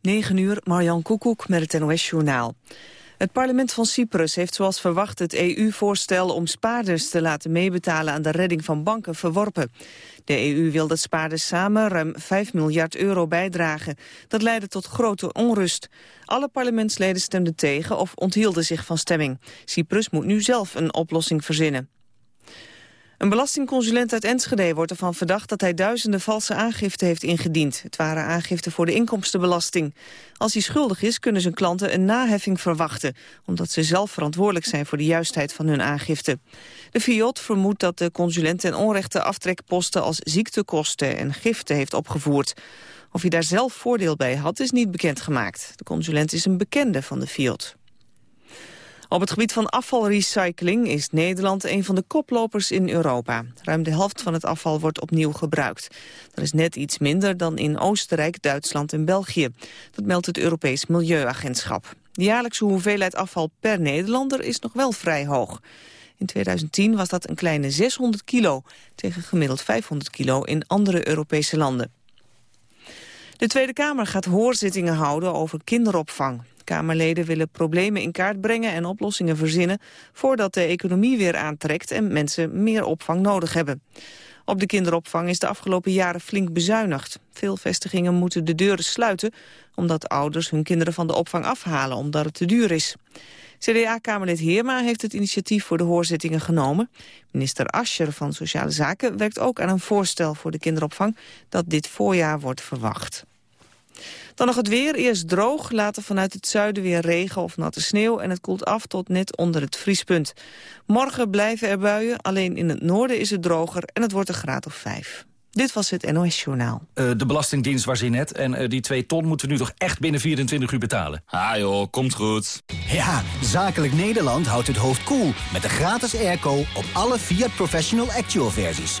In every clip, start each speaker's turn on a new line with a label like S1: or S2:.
S1: 9 uur, Marjan Koekoek met het NOS-journaal. Het parlement van Cyprus heeft zoals verwacht het EU-voorstel om spaarders te laten meebetalen aan de redding van banken verworpen. De EU wil dat spaarders samen ruim 5 miljard euro bijdragen. Dat leidde tot grote onrust. Alle parlementsleden stemden tegen of onthielden zich van stemming. Cyprus moet nu zelf een oplossing verzinnen. Een belastingconsulent uit Enschede wordt ervan verdacht dat hij duizenden valse aangiften heeft ingediend. Het waren aangiften voor de inkomstenbelasting. Als hij schuldig is, kunnen zijn klanten een naheffing verwachten, omdat ze zelf verantwoordelijk zijn voor de juistheid van hun aangifte. De FIOT vermoedt dat de consulent ten onrechte aftrekposten als ziektekosten en giften heeft opgevoerd. Of hij daar zelf voordeel bij had, is niet bekendgemaakt. De consulent is een bekende van de FIOT. Op het gebied van afvalrecycling is Nederland een van de koplopers in Europa. Ruim de helft van het afval wordt opnieuw gebruikt. Dat is net iets minder dan in Oostenrijk, Duitsland en België. Dat meldt het Europees Milieuagentschap. De jaarlijkse hoeveelheid afval per Nederlander is nog wel vrij hoog. In 2010 was dat een kleine 600 kilo, tegen gemiddeld 500 kilo in andere Europese landen. De Tweede Kamer gaat hoorzittingen houden over kinderopvang. Kamerleden willen problemen in kaart brengen en oplossingen verzinnen... voordat de economie weer aantrekt en mensen meer opvang nodig hebben. Op de kinderopvang is de afgelopen jaren flink bezuinigd. Veel vestigingen moeten de deuren sluiten... omdat ouders hun kinderen van de opvang afhalen omdat het te duur is. CDA-kamerlid Heerma heeft het initiatief voor de hoorzittingen genomen. Minister Ascher van Sociale Zaken werkt ook aan een voorstel voor de kinderopvang... dat dit voorjaar wordt verwacht. Dan nog het weer. Eerst droog, later vanuit het zuiden weer regen of natte sneeuw... en het koelt af tot net onder het vriespunt. Morgen blijven er buien, alleen in het noorden is het droger... en het wordt een graad of vijf. Dit was het NOS Journaal.
S2: Uh, de Belastingdienst was hier net en uh, die twee ton moeten we nu toch echt binnen 24 uur betalen.
S3: Ah joh, komt goed.
S4: Ja, Zakelijk Nederland houdt het hoofd koel cool met de gratis airco op alle Fiat Professional Actual versies.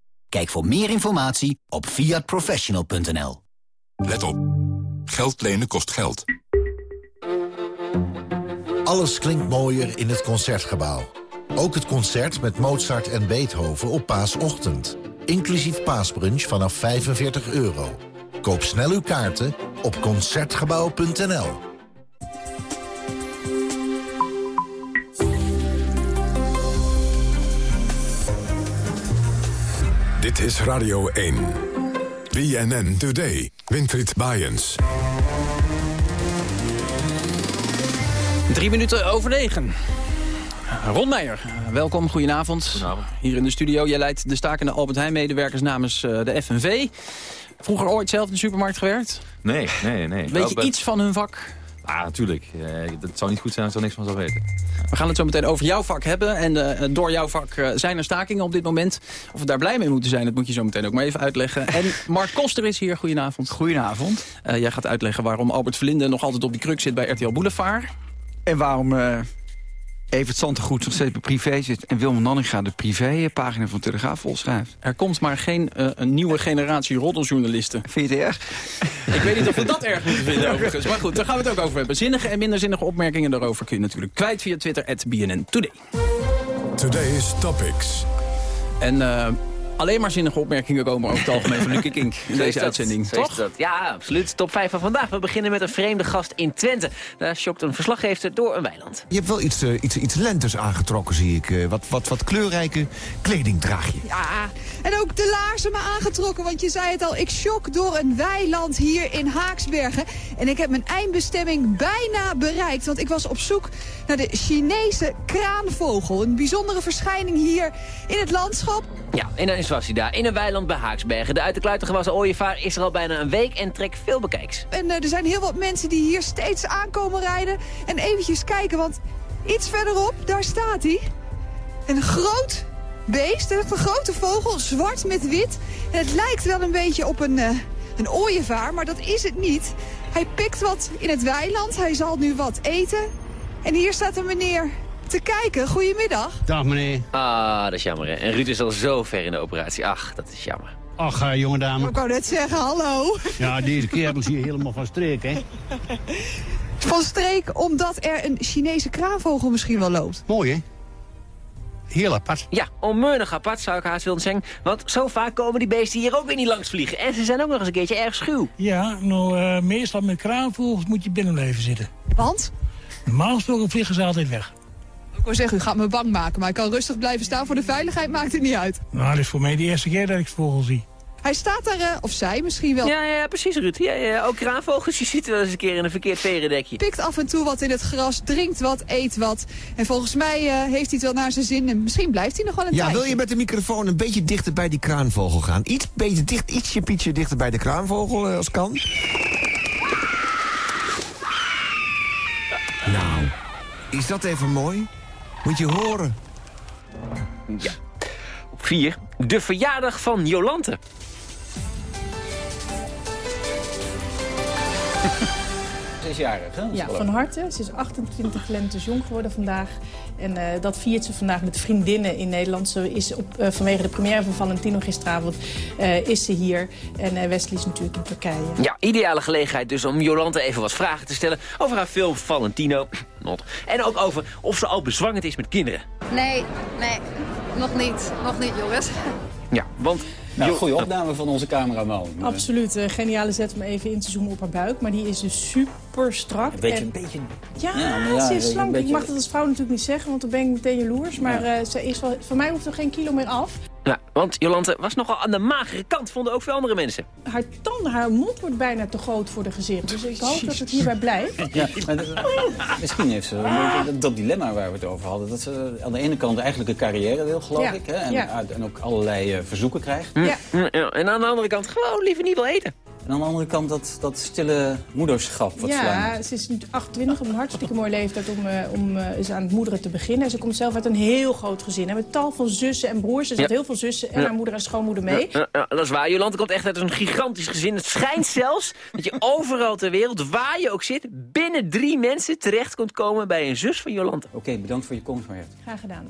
S4: Kijk voor meer informatie op fiatprofessional.nl.
S5: Let op. Geld lenen kost geld.
S6: Alles klinkt mooier in het Concertgebouw. Ook het concert met Mozart en Beethoven op paasochtend. Inclusief paasbrunch vanaf 45 euro. Koop snel uw kaarten op Concertgebouw.nl.
S5: Dit is Radio 1. BNN Today. Winfried Bajens.
S7: Drie minuten over negen. Ron Meijer, welkom, goedenavond.
S3: Goedenavond.
S7: Hier in de studio. Jij leidt de stakende Albert Heijn-medewerkers namens uh, de FNV. Vroeger ooit zelf in de supermarkt gewerkt?
S3: Nee, nee, nee.
S7: Weet je iets van hun vak?
S3: Ah, natuurlijk. Uh, dat zou niet goed zijn als ik er niks van zou weten.
S7: We gaan het zo meteen over jouw vak hebben. En uh, door jouw vak uh, zijn er stakingen op dit moment. Of we daar blij mee moeten zijn, dat moet je zo meteen ook maar even uitleggen. En Mark Koster is hier. Goedenavond.
S8: Goedenavond.
S7: jij gaat uitleggen waarom Albert Verlinde nog altijd op die kruk zit bij RTL Boulevard.
S8: En waarom Evert Santegoed nog steeds bij privé zit... en Wilma Nanninga de privépagina van Telegraaf volschrijft.
S7: Er komt maar geen uh, een nieuwe generatie roddeljournalisten.
S8: Vind je het erg?
S7: Ik weet niet of we dat erg moeten vinden overigens. Maar goed, daar gaan we het ook over hebben. Zinnige en minder zinnige opmerkingen daarover kun je natuurlijk kwijt via Twitter... at BNN Today.
S5: Today's Topics.
S7: En... Uh, alleen maar zinnige opmerkingen komen over het algemeen van Lucky Kink in deze
S9: dat,
S7: uitzending. Toch?
S9: dat. Ja, absoluut. Top 5 van vandaag. We beginnen met een vreemde gast in Twente. Daar schokt een verslaggever door een weiland.
S10: Je hebt wel iets, eh, iets, iets lentes aangetrokken, zie ik. Eh, wat, wat, wat kleurrijke kleding draag je.
S11: Ja, en ook de laarzen me aangetrokken, want je zei het al, ik shock door een weiland hier in Haaksbergen. En ik heb mijn eindbestemming bijna bereikt, want ik was op zoek naar de Chinese kraanvogel. Een bijzondere verschijning hier in het landschap.
S9: Ja, en dan is was hij daar. In een weiland bij Haaksbergen. De uit de kluiten gewassen ooievaar is er al bijna een week en trekt veel bekijks.
S11: En eh, er zijn heel wat mensen die hier steeds aankomen rijden. En eventjes kijken, want iets verderop, daar staat hij. Een groot beest, een grote vogel, zwart met wit. Het lijkt wel een beetje op een, eh, een ooievaar, maar dat is het niet. Hij pikt wat in het weiland, hij zal nu wat eten. En hier staat een meneer te kijken. Goedemiddag.
S12: Dag meneer.
S9: Ah, dat is jammer hè. En Ruud is al zo ver in de operatie. Ach, dat is jammer.
S12: Ach, eh, jonge dame.
S11: Ik wou net zeggen, hallo.
S12: Ja, deze kerel is hier helemaal van streek, hè?
S11: Van streek omdat er een Chinese kraanvogel misschien wel loopt.
S12: Mooi, hè? Heel apart.
S9: Ja, onmeunig apart zou ik haast willen zeggen. Want zo vaak komen die beesten hier ook weer niet langs vliegen. En ze zijn ook nog eens een keertje erg schuw.
S13: Ja, nou, eh, meestal met kraanvogels moet je binnen blijven zitten.
S11: Want?
S13: Normaal gesproken vliegen ze altijd weg.
S11: Ik wil zeggen, u gaat me bang maken, maar ik kan rustig blijven staan. Voor de veiligheid maakt het niet uit.
S13: Nou, dat is voor mij de eerste keer dat ik vogel zie.
S11: Hij staat daar, eh, of zij misschien wel.
S9: Ja, ja, precies Ruud. Ja, ja, ook kraanvogels die zitten wel eens een keer in een verkeerd verendekje.
S11: Pikt af en toe wat in het gras, drinkt wat, eet wat. En volgens mij eh, heeft hij het wel naar zijn zin. En misschien blijft hij nog wel een
S10: Ja,
S11: tijdje.
S10: wil je met de microfoon een beetje dichter bij die kraanvogel gaan? Iets beetje dicht, ietsje pietje dichter bij de kraanvogel eh, als kan. Nou, is dat even mooi? Moet je horen.
S9: Ja. Op vier, de verjaardag van Jolante.
S7: Ze is jarig, hè?
S14: Ja, van harte. Ze is 28 lentes jong geworden vandaag. En eh, dat viert ze vandaag met vriendinnen in Nederland. Ze is op, eh, vanwege de première van Valentino gisteravond eh, is ze hier. En eh, Wesley is natuurlijk in Turkije.
S9: Ja, ideale gelegenheid dus om Jolante even wat vragen te stellen over haar film Valentino. Not. En ook over of ze al bezwangerd is met kinderen.
S15: Nee, nee, nog niet. Nog niet, jongens.
S9: Ja, want...
S7: Nou, goede opname van onze cameraman.
S14: Absoluut. eh, geniale zet om even in te zoomen op haar buik. Maar die is dus super strak.
S7: Weet je,
S14: En-
S7: een beetje...
S14: Ja,
S7: Ja, maar ja,
S14: ze is slank.
S7: beetje-
S14: Ik mag dat als vrouw natuurlijk niet zeggen, want dan ben ik meteen jaloers. Maar eh, ze is wel, voor mij hoeft er geen kilo meer af.
S9: Ja, want Jolante was nogal aan de magere kant, vonden ook veel andere mensen.
S14: Haar tanden, haar mond wordt bijna te groot voor de gezicht. Dus ik hoop dat het hierbij blijft.
S16: Ja, maar dat- misschien heeft ze dat dilemma waar we het over hadden. Dat ze aan de ene kant eigenlijk een carrière wil, geloof
S14: Ja,
S16: ik. Hè? En,
S14: ja.
S16: en ook allerlei eh, verzoeken krijgt.
S9: Ja. Ja, En aan de andere kant gewoon liever niet wil eten.
S16: En aan de andere kant dat, dat stille moederschap wat
S14: Ja, ze is nu 28 op een hartstikke mooie leeftijd om, eh, om eh, eens aan het moederen te beginnen. Ze komt zelf uit een heel groot gezin. hè, Met tal van zussen en broers. Er
S9: Ja.
S14: heel veel zussen en
S9: Ja.
S14: haar moeder en schoonmoeder mee.
S9: Ja, ja, dat is waar. Jolante komt echt uit een gigantisch gezin. Het schijnt zelfs dat je overal ter wereld, waar je ook zit... binnen drie mensen terecht kunt komen bij een zus van Jolante.
S16: Oké, bedankt voor je komst, Mariette.
S14: Graag gedaan.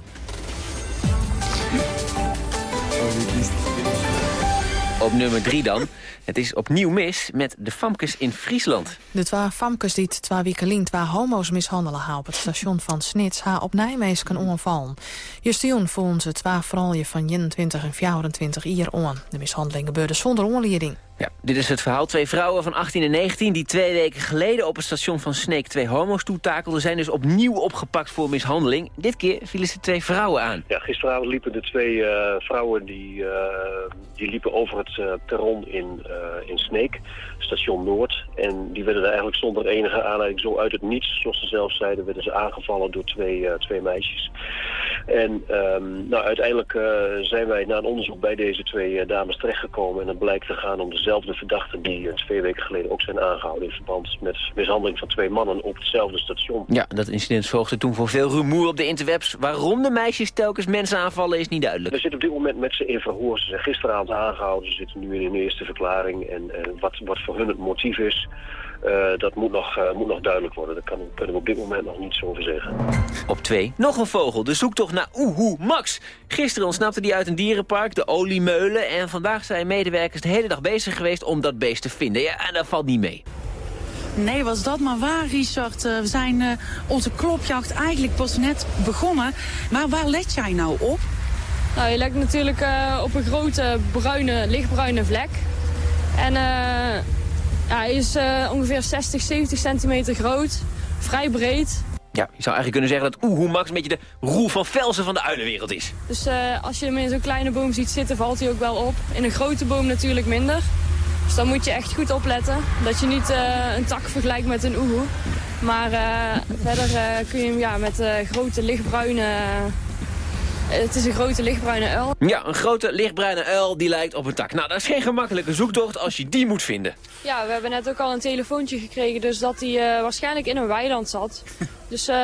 S9: Op nummer drie dan. Het is opnieuw mis met de famkes in Friesland.
S17: De twee famkes die twee weken lang twee homo's mishandelen haar op het station van Snits haar op Nijmegen onvallen. Justion vonden ze twee vrouwen van 21 en 24 jaar aan. De mishandeling gebeurde zonder onleiding.
S9: Ja, dit is het verhaal. Twee vrouwen van 18 en 19 die twee weken geleden op het station van Sneek twee homo's toetakelden... zijn dus opnieuw opgepakt voor mishandeling. Dit keer vielen ze twee vrouwen aan.
S18: Ja, gisteravond liepen de twee eh, vrouwen die, eh, die liepen over het eh, perron in, eh, in Sneek, station Noord. En die werden er eigenlijk zonder enige aanleiding zo uit het niets, zoals ze zelf zeiden, werden ze aangevallen door twee, eh, twee meisjes. En ehm, nou, uiteindelijk eh, zijn wij na een onderzoek bij deze twee eh, dames terechtgekomen. En het blijkt te gaan om dezelfde verdachten die twee weken geleden ook zijn aangehouden in verband met mishandeling van twee mannen op hetzelfde station.
S9: Ja, dat incident zorgde toen voor veel rumoer op de interwebs. Waarom de meisjes telkens mensen aanvallen is niet duidelijk.
S18: We zitten op dit moment met ze in verhoor. Ze zijn gisteravond aangehouden. Ze zitten nu in een eerste verklaring. En wat, wat voor hun het motief is, eh, dat moet nog, eh, moet nog duidelijk worden. Daar kan, kunnen we op dit moment nog niets over zeggen.
S9: Op twee, nog een vogel. De zoektocht naar Oehoe Max. Gisteren ontsnapte die uit een dierenpark, de oliemeulen. En vandaag zijn medewerkers de hele dag bezig geweest om dat beest te vinden. Ja, en dat valt niet mee.
S19: Nee, was dat maar waar, Richard. Eh, we zijn eh, onze klopjacht eigenlijk pas net begonnen. Maar waar let jij nou op?
S20: Nou, je lijkt natuurlijk eh, op een grote bruine, lichtbruine vlek. En eh, ja, hij is eh, ongeveer 60, 70 centimeter groot. Vrij breed.
S9: Ja, je zou eigenlijk kunnen zeggen dat Oehoe Max een beetje de Roel van Velsen van de uilenwereld is.
S20: Dus eh, als je hem in zo'n kleine boom ziet zitten, valt hij ook wel op. In een grote boom natuurlijk minder. Dus dan moet je echt goed opletten. Dat je niet eh, een tak vergelijkt met een oehoe. Maar verder kun je hem ja, met grote lichtbruine... het is een grote lichtbruine uil.
S9: Ja, een grote lichtbruine uil die lijkt op een tak. Nou, dat is geen gemakkelijke zoektocht als je die moet vinden.
S20: Ja, we hebben net ook al een telefoontje gekregen, dus dat hij eh, waarschijnlijk in een weiland zat. Dus eh,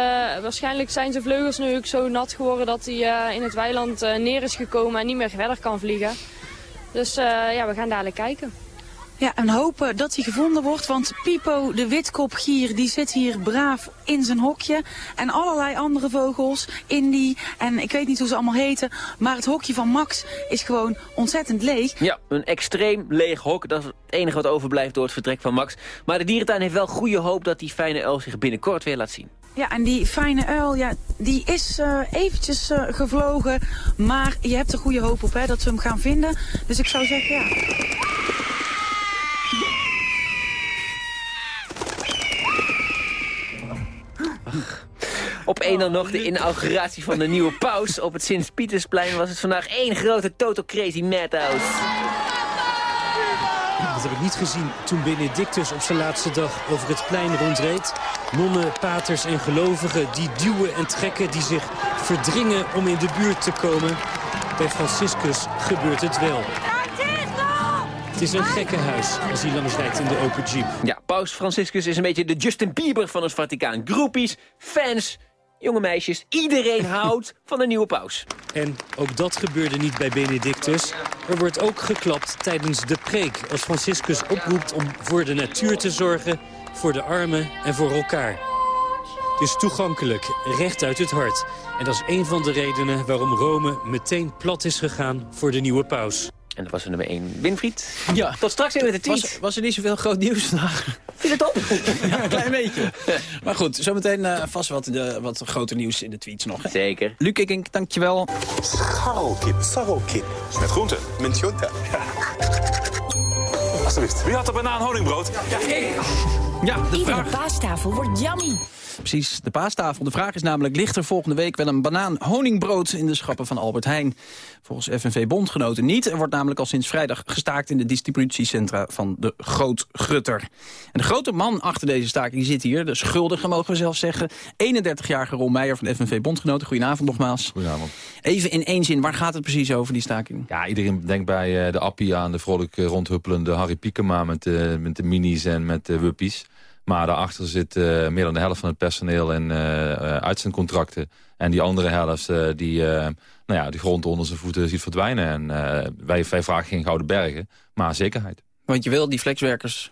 S20: waarschijnlijk zijn zijn vleugels nu ook zo nat geworden dat hij eh, in het weiland neer is gekomen en niet meer verder kan vliegen. Dus ja, we gaan dadelijk kijken.
S19: Ja, en hopen dat hij gevonden wordt, want Pipo, de witkopgier, die zit hier braaf in zijn hokje. En allerlei andere vogels, Indy, en ik weet niet hoe ze allemaal heten. Maar het hokje van Max is gewoon ontzettend leeg.
S9: Ja, een extreem leeg hok. Dat is het enige wat overblijft door het vertrek van Max. Maar de dierentuin heeft wel goede hoop dat die fijne uil zich binnenkort weer laat zien.
S19: Ja, en die fijne uil, ja, die is eh, eventjes eh, gevlogen. Maar je hebt er goede hoop op hè, dat we hem gaan vinden. Dus ik zou zeggen, ja...
S9: Op één dan nog de inauguratie van de nieuwe paus. Op het Sint-Pietersplein was het vandaag één grote Total Crazy Madhouse.
S21: Dat heb ik niet gezien toen Benedictus op zijn laatste dag over het plein rondreed. Nonnen, paters en gelovigen die duwen en trekken, die zich verdringen om in de buurt te komen. Bij Franciscus gebeurt het wel. Het is een gekkenhuis als hij langs rijdt in de open jeep.
S9: Ja, paus Franciscus is een beetje de Justin Bieber van het Vaticaan. Groepies, fans, jonge meisjes, iedereen houdt van de nieuwe paus.
S21: En ook dat gebeurde niet bij Benedictus. Er wordt ook geklapt tijdens de preek als Franciscus oproept om voor de natuur te zorgen, voor de armen en voor elkaar. Het is toegankelijk, recht uit het hart. En dat is een van de redenen waarom Rome meteen plat is gegaan voor de nieuwe paus.
S9: En dat was er nummer 1, Winfried.
S7: Ja.
S9: Tot straks weer met de tweet.
S7: Was, was er niet zoveel groot nieuws vandaag?
S9: Vind je het op?
S7: ja, een klein beetje. Maar goed, zometeen uh, vast wat, de, wat groter nieuws in de tweets nog. Hè?
S9: Zeker.
S7: Luc Ikink, dankjewel.
S22: Scharrelkip, sarrelkip. Met groente, met. Alsjeblieft. Wie had de banaan honingbrood?
S7: Ja, ik. Ja, de
S19: Iedere
S7: vraag.
S19: paastafel wordt yummy.
S7: Precies, de paastafel. De vraag is namelijk, ligt er volgende week wel een banaan honingbrood in de schappen van Albert Heijn? Volgens FNV-bondgenoten niet. Er wordt namelijk al sinds vrijdag gestaakt in de distributiecentra van de Groot Grutter. En de grote man achter deze staking zit hier, de schuldige mogen we zelf zeggen. 31-jarige Ron Meijer van FNV-bondgenoten. Goedenavond nogmaals.
S3: Goedenavond.
S7: Even in één zin, waar gaat het precies over, die staking?
S3: Ja, iedereen denkt bij uh, de appie aan de vrolijk rondhuppelende Harry Piekema met, uh, met de minis en met de wuppies. Maar daarachter zit uh, meer dan de helft van het personeel in uh, uitzendcontracten. En die andere helft die, nou ja, die grond onder zijn voeten ziet verdwijnen. En wij, wij vragen geen gouden bergen, maar zekerheid.
S7: Want je wil die flexwerkers...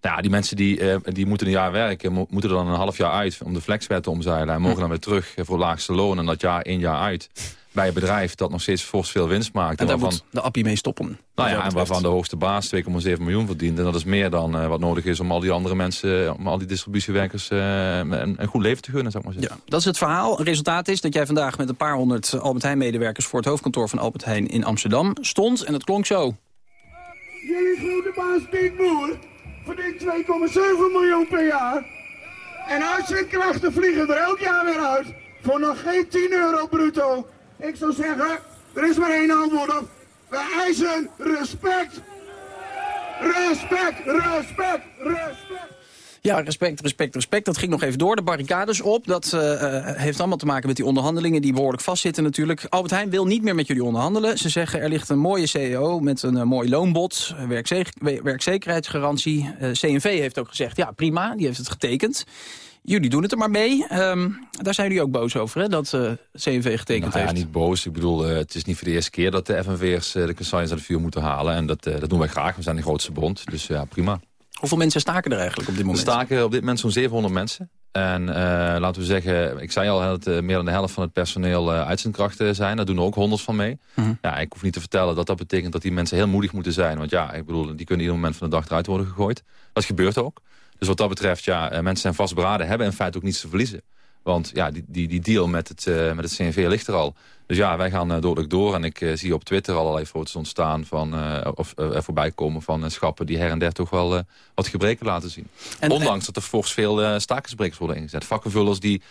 S3: Nou ja, die mensen die, die moeten een jaar werken, mo moeten er dan een half jaar uit om de flexwet te omzeilen. En mogen hm. dan weer terug voor laagste loon en dat jaar één jaar uit bij een bedrijf dat nog steeds fors veel winst maakt.
S7: En daar waarvan, moet de appie mee stoppen.
S3: Nou ja, en waarvan de hoogste baas 2,7 miljoen verdient. En dat is meer dan uh, wat nodig is om al die andere mensen, om al die distributiewerkers uh, een, een, goed leven te gunnen, zou ik maar zeggen.
S7: Ja, dat is het verhaal. Het resultaat is dat jij vandaag met een paar honderd Albert Heijn medewerkers voor het hoofdkantoor van Albert Heijn in Amsterdam stond. En het klonk zo.
S23: Jullie grote baas Piet Boer verdient 2,7 miljoen per jaar. En uitzendkrachten vliegen er elk jaar weer uit voor nog geen 10 euro bruto. Ik zou zeggen, er is maar één antwoord op. We eisen respect. Respect, respect, respect.
S7: Ja, respect, respect, respect. Dat ging nog even door. De barricades op. Dat uh, heeft allemaal te maken met die onderhandelingen die behoorlijk vastzitten natuurlijk. Albert Heijn wil niet meer met jullie onderhandelen. Ze zeggen er ligt een mooie CEO met een uh, mooi loonbod, werkzeker werkzekerheidsgarantie. CNV heeft ook gezegd, ja prima, die heeft het getekend. Jullie doen het er maar mee. Um, daar zijn jullie ook boos over, hè, dat uh, CNV getekend
S3: nou,
S7: heeft.
S3: Ja, niet boos. Ik bedoel, uh, het is niet voor de eerste keer dat de FNV'ers uh, de consignes aan het vuur moeten halen. En dat, dat doen wij graag. We zijn de grootste bond. Dus ja, prima.
S7: Hoeveel mensen staken er eigenlijk op dit moment?
S3: Er staken op dit moment zo'n 700 mensen. En laten we zeggen, ik zei al dat meer dan de helft van het personeel uitzendkrachten zijn. Daar doen er ook honderd van mee.
S7: Mhm.
S3: Ja, ik hoef niet te vertellen dat dat betekent dat die mensen heel moedig moeten zijn. Want ja, ik bedoel, die kunnen ieder moment van de dag eruit worden gegooid. Dat gebeurt ook. Dus wat dat betreft, ja, mensen zijn vastberaden, hebben in feite ook niets te verliezen. Want ja, die, die, die deal met het, uh, met het CNV ligt er al. Dus ja, wij gaan uh, doodelijk door. En ik uh, zie op Twitter allerlei foto's ontstaan van, of er voorbij komen van schappen die her en der toch wel wat gebreken laten zien. En, Ondanks dat er fors veel stakersbrekers worden ingezet. Vakkenvullers die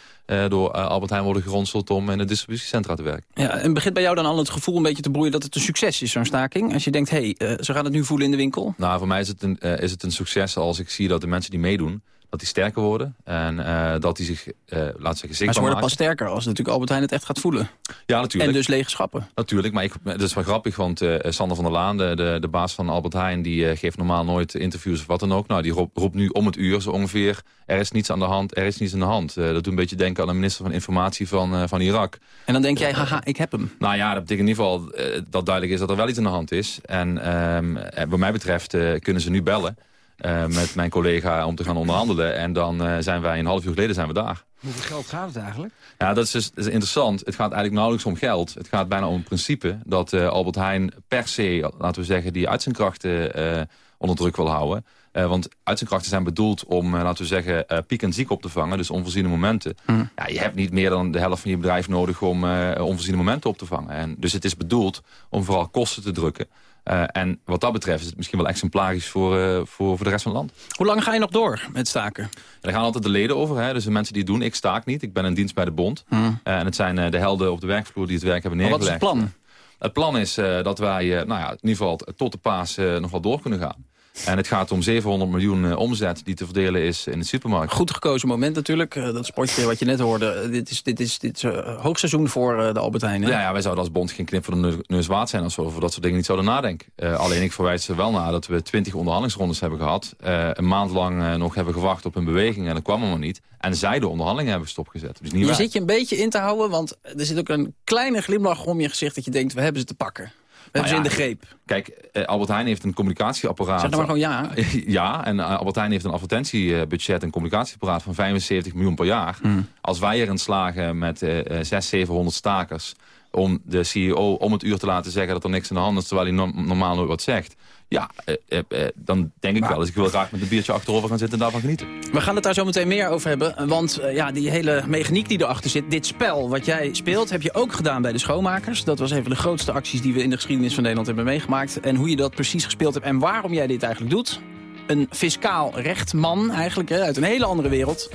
S3: door Albert Heijn worden geronseld om in de distributiecentra te werken.
S7: Ja, en begint bij jou dan al het gevoel een beetje te broeien dat het een succes is, zo'n staking? Als je denkt, hé, hey, ze gaan het nu voelen in de winkel?
S3: Nou, voor mij is het, een, is het een succes als ik zie dat de mensen die meedoen dat die sterker worden. En uh, dat die zich, uh, we zeggen, zichtbaar
S7: Maar ze worden pas sterker als natuurlijk Albert Heijn het echt gaat voelen.
S3: Ja, natuurlijk.
S7: En dus lege schappen.
S3: Natuurlijk, maar ik, dat is wel grappig, want uh, Sander van der Laan, de, de, de baas van Albert Heijn... die geeft normaal nooit interviews of wat dan ook. Nou, die roept, roept, nu om het uur zo ongeveer... er is niets aan de hand, er is niets aan de hand. dat doet een beetje denken aan de minister van Informatie van, van Irak.
S7: En dan denk jij, haha, ik heb hem.
S3: Nou ja, dat betekent in ieder geval dat duidelijk is dat er wel iets aan de hand is. En ehm, wat mij betreft kunnen ze nu bellen... Uh, met mijn collega om te gaan onderhandelen. En dan uh, zijn wij een half uur geleden zijn we daar.
S8: Hoeveel geld gaat het eigenlijk?
S3: Ja, dat is, dus, dat is interessant. Het gaat eigenlijk nauwelijks om geld. Het gaat bijna om het principe dat uh, Albert Heijn per se, laten we zeggen, die uitzendkrachten onder druk wil houden. want uitzendkrachten zijn bedoeld om, laten we zeggen, piek en ziek op te vangen. Dus onvoorziene momenten. Mm. Ja, je hebt niet meer dan de helft van je bedrijf nodig om onvoorziene momenten op te vangen. En dus het is bedoeld om vooral kosten te drukken. Uh, en wat dat betreft is het misschien wel exemplarisch voor, uh, voor, voor de rest van het land.
S7: Hoe lang ga je nog door met staken? Ja,
S3: daar gaan altijd de leden over. Hè? Dus de mensen die het doen. Ik staak niet. Ik ben in dienst bij de bond. Hmm. Uh, en het zijn de helden op de werkvloer die het werk hebben neergelegd.
S7: Maar wat is het plan?
S3: Het plan is dat wij nou ja, in ieder geval tot de paas nog wel door kunnen gaan. En het gaat om 700 miljoen uh, omzet die te verdelen is in de supermarkt.
S7: Goed gekozen moment natuurlijk. Uh, dat sportje wat je net hoorde. Uh, dit is, dit is, dit is hoogseizoen voor de Albert Heijn.
S3: Ja, ja, wij zouden als bond geen knip voor de neus waard zijn... als we over dat soort dingen niet zouden nadenken. alleen ik verwijs er wel naar dat we 20 onderhandelingsrondes hebben gehad. een maand lang nog hebben gewacht op een beweging en dat kwam er maar niet. En zij de onderhandelingen hebben stopgezet. Dus niet
S7: je zit je een beetje in te houden, want er zit ook een kleine glimlach om je gezicht... dat je denkt, we hebben ze te pakken. We hebben
S3: nou
S7: ze in de greep.
S3: Kijk, eh, Albert Heijn heeft een communicatieapparaat.
S7: Zeg nou maar gewoon ja.
S3: ja, en uh, Albert Heijn heeft een advertentiebudget... en communicatieapparaat van 75 miljoen per jaar.
S7: Hmm.
S3: Als wij erin slagen met uh, 600, 700 stakers... om de CEO om het uur te laten zeggen dat er niks aan de hand is... terwijl hij no normaal nooit wat zegt... Ja, eh, eh, eh, dan denk ik wel eens, ik wil graag met een biertje achterover gaan zitten en daarvan genieten.
S7: We gaan het daar zo meteen meer over hebben. Want uh, ja, die hele mechaniek die erachter zit, dit spel wat jij speelt... heb je ook gedaan bij de schoonmakers. Dat was een van de grootste acties die we in de geschiedenis van Nederland hebben meegemaakt. En hoe je dat precies gespeeld hebt en waarom jij dit eigenlijk doet. Een fiscaal rechtman eigenlijk, hè, uit een hele andere wereld.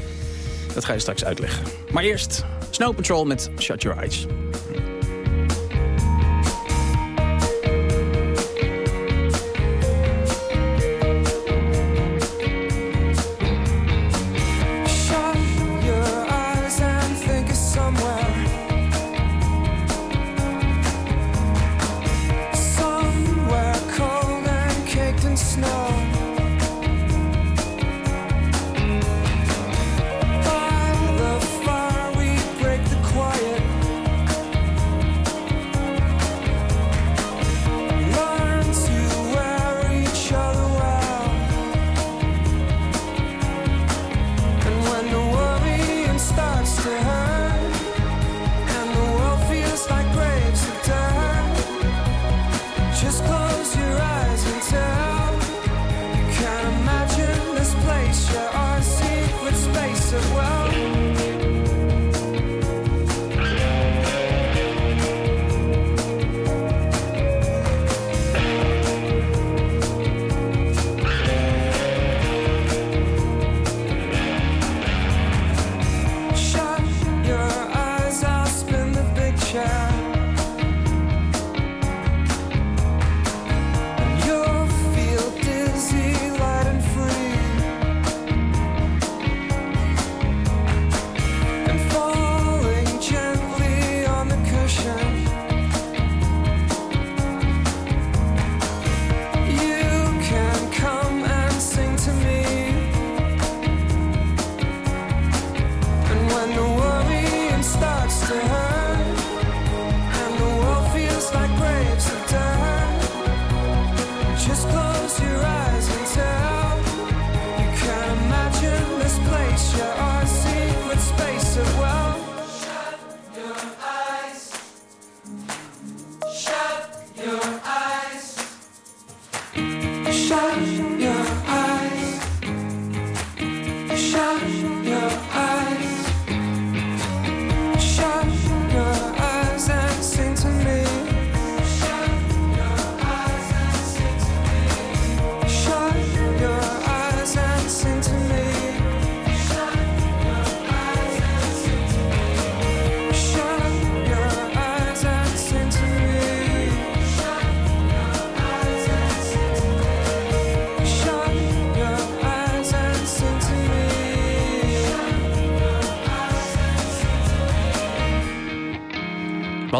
S7: Dat ga je straks uitleggen. Maar eerst Snow Patrol met Shut Your Eyes.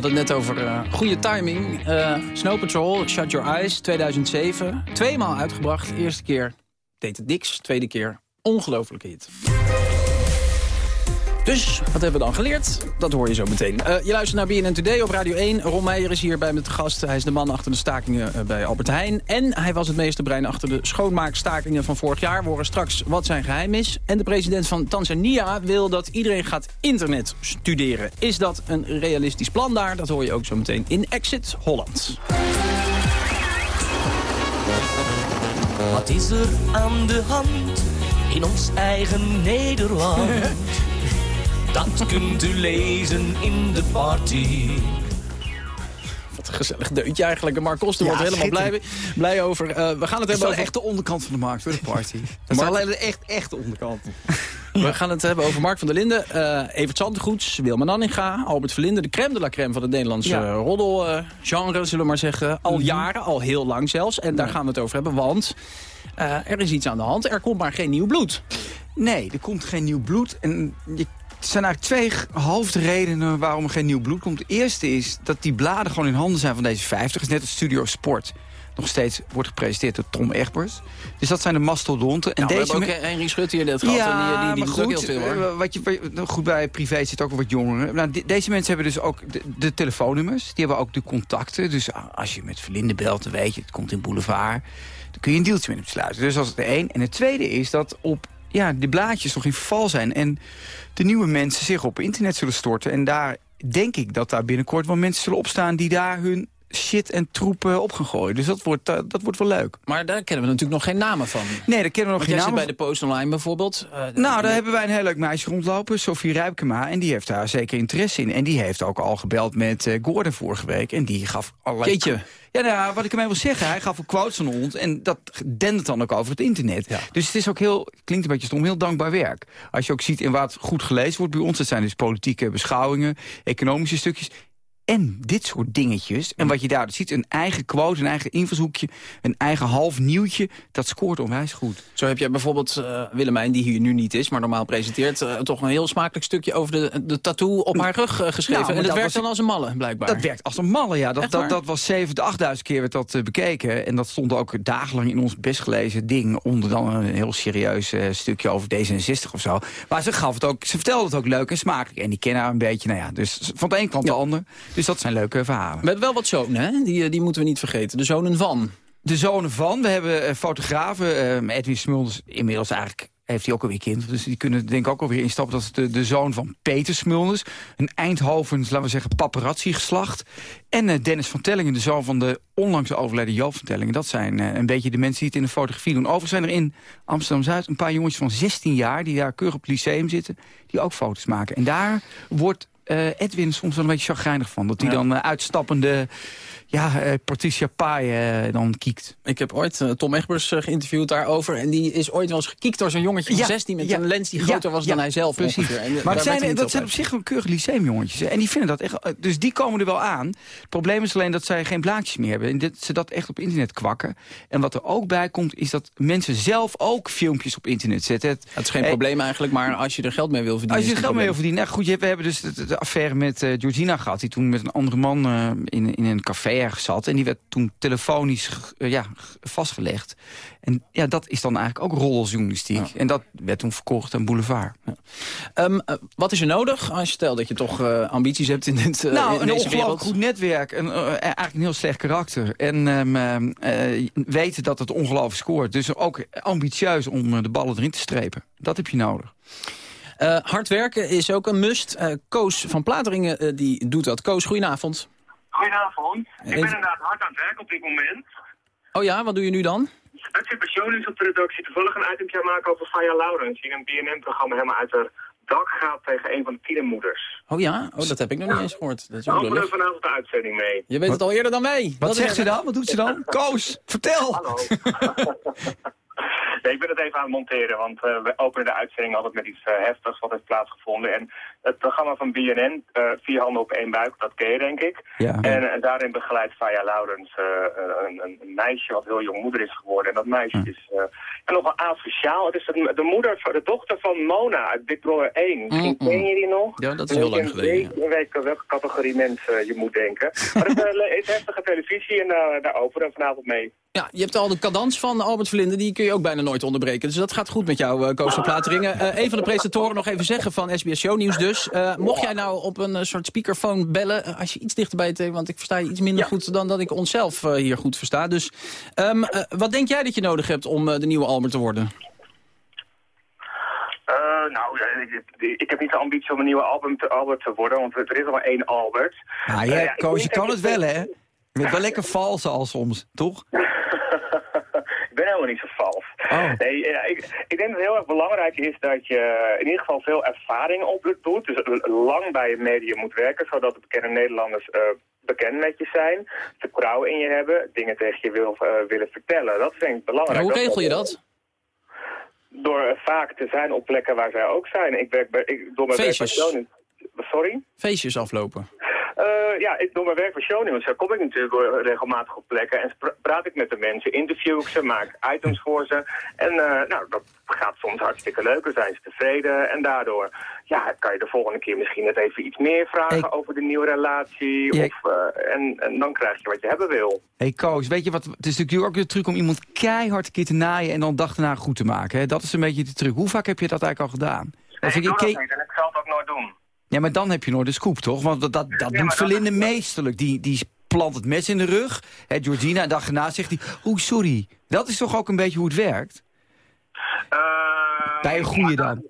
S7: Hadden het net over eh, goede timing. Eh, Snow Patrol, Shut Your Eyes, 2007. Tweemaal uitgebracht. Eerste keer deed het niks. Tweede keer ongelofelijke hit. Dus, wat hebben we dan geleerd? Dat hoor je zo meteen. Eh, je luistert naar BNN Today op Radio 1. Ron Meijer is hier bij me te gast. Hij is de man achter de stakingen eh, bij Albert Heijn. En hij was het meesterbrein achter de schoonmaakstakingen van vorig jaar. We horen straks wat zijn geheim is. En de president van Tanzania wil dat iedereen gaat internet studeren. Is dat een realistisch plan daar? Dat hoor je ook zo meteen in Exit Holland.
S24: Wat is er aan de hand in ons eigen Nederland? Dat kunt u lezen in de party.
S7: Wat een gezellig deuntje eigenlijk. Mark Koster wordt
S8: Ja,
S7: helemaal blij, blij over. Eh, we gaan het hebben over...
S8: echt de onderkant van de markt, hoor, de party. Dat is alleen de echt, echt de onderkant.
S7: We gaan het hebben over Mark van der Linden, eh Evert Zantegoeds, Wilma Nanninga, Albert Verlinde. De crème de la crème van het Nederlandse
S8: Ja.
S7: roddelgenre, zullen we maar zeggen. Al jaren, al heel lang zelfs. En daar gaan we het over hebben, want eh, er is iets aan de hand. Er komt maar geen nieuw bloed.
S8: Nee, er komt geen nieuw bloed. En je, zijn eigenlijk twee hoofdredenen waarom er geen nieuw bloed komt. De eerste is dat die bladen gewoon in handen zijn van deze 50. is net als Studio Sport. Nog steeds wordt gepresenteerd door Tom Egbers. Dus dat zijn de mastodonten. En
S7: Nou, we
S8: deze
S7: hebben ook
S8: me-
S7: Henry Schut hier net gehad. en die, die, die
S8: maar
S7: ook heel
S8: goed,
S7: veel hoor.
S8: eh, Wat je, wat nou, goed, bij privé zit ook wat jongeren. Nou, de- deze mensen hebben dus ook de, de telefoonnummers. Die hebben ook de contacten. Dus als je met Verlinde belt, dan weet je, het komt in Boulevard. Dan kun je een deeltje met hem sluiten. Dus dat is de één. En het tweede is dat op ja, die blaadjes nog in verval zijn. En de nieuwe mensen zich op internet zullen storten. En daar denk ik dat daar binnenkort wel mensen zullen opstaan... die daar hun shit en troepen op gaan gooien. Dus dat wordt, eh, dat wordt wel leuk.
S7: Maar daar kennen we natuurlijk nog geen namen van.
S8: Nee, daar kennen we nog
S7: Want
S8: geen namen
S7: bij de Post Online bijvoorbeeld. Eh,
S8: nou, daar hebben wij een heel leuk meisje rondlopen, Sofie Rijpkema. En die heeft daar zeker interesse in. En die heeft ook al gebeld met eh, Gordon vorige week. En die gaf allerlei...
S7: Jeetje.
S8: Ja, nou, wat ik ermee wil zeggen, hij gaf een quotes aan ons. En dat dendert dan ook over het internet. Dus het is ook heel, klinkt een beetje stom, heel dankbaar werk. Als je ook ziet in wat goed gelezen wordt bij ons. Dat zijn dus politieke beschouwingen, economische stukjes. En dit soort dingetjes. En wat je daar dus ziet, een eigen quote, een eigen invalshoekje... een eigen half nieuwtje, dat scoort onwijs goed.
S7: Zo heb je bijvoorbeeld eh, Willemijn, die hier nu niet is, maar normaal presenteert... eh, toch een heel smakelijk stukje over de, de tattoo op haar rug eh, geschreven.
S8: Nou,
S7: en dat
S8: dat
S7: werkt
S8: was-
S7: dan als een malle, blijkbaar.
S8: Dat werkt als een malle, ja. Dat,
S7: Echt
S8: dat, dat was 7, 8.000 keer werd dat bekeken. En dat stond ook dagenlang in ons best gelezen ding... onder dan een heel serieus stukje over D66 of zo. Maar ze gaf het ook, ze vertelde het ook leuk en smakelijk. En die kennen haar een beetje, nou ja, dus van de een kant de ander. Dus dat zijn leuke verhalen.
S7: We hebben wel wat zonen, hè? Die, eh, die moeten we niet vergeten. De zonen van.
S8: De zonen van, we hebben eh, fotografen, eh, Edwin Smulders, inmiddels eigenlijk heeft hij ook alweer kinderen. Dus die kunnen denk ik ook alweer instappen. Dat is de, de zoon van Peter Smulders. Een Eindhovens, laten we zeggen, paparazzi-geslacht. En eh, Dennis van Tellingen, de zoon van de onlangs overleden Joop van Tellingen. Dat zijn een beetje de mensen die het in de fotografie doen. Overigens zijn er in Amsterdam-Zuid een paar jongetjes van 16 jaar... die daar keurig op het lyceum zitten, die ook foto's maken. En daar wordt Edwin soms wel een beetje chagrijnig van. Dat hij dan eh, uitstappende ja, eh, Patricia Pai eh, dan kiekt.
S7: Ik heb ooit eh, Tom Egbers geïnterviewd daarover. En die is ooit wel eens gekiekt door zo'n jongetje van
S8: Ja,
S7: 16... met
S8: ja,
S7: een lens die
S8: ja,
S7: groter was dan hij zelf
S8: precies.
S7: ongeveer. En,
S8: maar het zijn, dat zijn op zich wel keurige lyceumjongetjes. En die vinden dat echt... Dus die komen er wel aan. Het probleem is alleen dat zij geen blaadjes meer hebben. En dat ze dat echt op internet kwakken. En wat er ook bij komt, is dat mensen zelf ook filmpjes op internet zetten. Het,
S7: Het is geen probleem eigenlijk, maar als je er geld mee wil verdienen...
S8: Als je er geld mee wil verdienen. Nou, goed, je- we hebben dus de, de- affaire met Georgina gehad. Die toen met een andere man in, in een café zat. En die werd toen telefonisch eh, ja, vastgelegd. En ja, dat is dan eigenlijk ook rollensjournalistiek. En dat werd toen verkocht aan Boulevard.
S7: Ehm, eh, wat is er nodig als je stelt dat je toch eh, ambities hebt in, dit,
S8: nou,
S7: in
S8: een ongelooflijk goed netwerk. En, eigenlijk een heel slecht karakter. En ehm, ehm, eh, weten dat het ongelooflijk scoort. Dus ook ambitieus om de ballen erin te strepen. Dat heb je nodig.
S7: Hard werken is ook een must. Koos van Plateringen die doet dat. Koos, goedenavond.
S25: Goedenavond. Ik ben inderdaad hard aan het werk op dit moment.
S7: Oh ja, wat doe je nu dan?
S25: Het zit persoonlijk op de redactie toevallig een itemje maken over Faya Laurens... die in een BNN-programma helemaal uit haar dak gaat tegen een van de tienermoeders.
S7: Oh ja? Oh, dat heb ik nog niet eens gehoord. Dat is ook
S25: we vanavond de uitzending mee.
S7: Je weet het al eerder dan mij.
S8: Wat
S7: Dat
S8: zegt ze dan? Wat doet ze dan? Koos, vertel!
S25: Hallo. Nee, ik ben het even aan het monteren, want eh, we openen de uitzending altijd met iets eh, heftigs wat heeft plaatsgevonden. En het programma van BNN, eh, Vier Handen op één Buik, dat ken je denk ik.
S8: Ja.
S25: En, en daarin begeleidt Faya Laurens eh, een, een, een meisje wat heel jong moeder is geworden. En dat meisje is uh, en nogal asociaal. Het is de, de moeder, de dochter van Mona uit Big Brother 1. Misschien
S7: Mm, mm.
S25: ken je die nog?
S7: Ja, dat is heel lang geleden,
S25: weet- Je weet welke categorie mensen je moet denken. Maar het uh, is heftige televisie en uh, daar openen we vanavond mee.
S7: Ja, je hebt al de cadans van Albert Verlinde, die kun je ook bijna nooit onderbreken. Dus dat gaat goed met jou, uh, Koos van Plateringen. Uh, een van de presentatoren nog even zeggen van SBS Show Nieuws dus. Uh, mocht jij nou op een uh, soort speakerphone bellen, uh, als je iets dichterbij het, want ik versta je iets minder ja. goed dan dat ik onszelf uh, hier goed versta. Dus um, uh, wat denk jij dat je nodig hebt om uh, de nieuwe Albert te worden?
S25: Uh, nou, ik, ik, heb niet de ambitie om een nieuwe album te, Albert te worden, want er is al maar één Albert.
S8: Nou, ja, uh, ja, Koos, je kan het wel, hè? Je bent wel lekker vals al soms, toch?
S25: helemaal niet zo vals.
S8: Oh.
S25: Nee, ja, ik, ik denk dat het heel erg belangrijk is dat je in ieder geval veel ervaring op doet. Dus lang bij het medium moet werken, zodat de bekende Nederlanders uh, bekend met je zijn. Vertrouwen in je hebben, dingen tegen je wil, uh, willen vertellen. Dat vind ik belangrijk.
S7: Ja, hoe regel je dat?
S25: Door vaak te zijn op plekken waar zij ook zijn. Ik werk bij, ik, door mijn
S7: Feestjes.
S25: Sorry?
S7: Feestjes aflopen.
S25: Uh, ja, ik, door mijn werk voor shownieuws kom ik natuurlijk regelmatig op plekken en praat ik met de mensen, interview ik ze, maak items voor ze. En uh, nou, dat gaat soms hartstikke leuk, dan zijn ze tevreden en daardoor ja, kan je de volgende keer misschien net even iets meer vragen
S8: hey.
S25: over de nieuwe relatie
S8: Ja.
S25: of, uh, en, en dan krijg je wat je hebben wil.
S8: Hé hey Koos, weet je wat, het is natuurlijk ook de truc om iemand keihard een keer te naaien en dan dag daarna goed te maken. Hè? Dat is een beetje de truc. Hoe vaak heb je dat eigenlijk al gedaan?
S25: Nee, ik, ik doe het ook nooit doen.
S8: Ja, maar dan heb je nooit de scoop, toch? Want dat, dat, dat
S25: Ja,
S8: doet Verlinde
S25: dat-
S8: meesterlijk. Die, die plant het mes in de rug. Hè, Georgina, en dag erna zegt hij... Oeh, sorry. Dat is toch ook een beetje hoe het werkt?
S25: Uh,
S8: Bij een goede dan.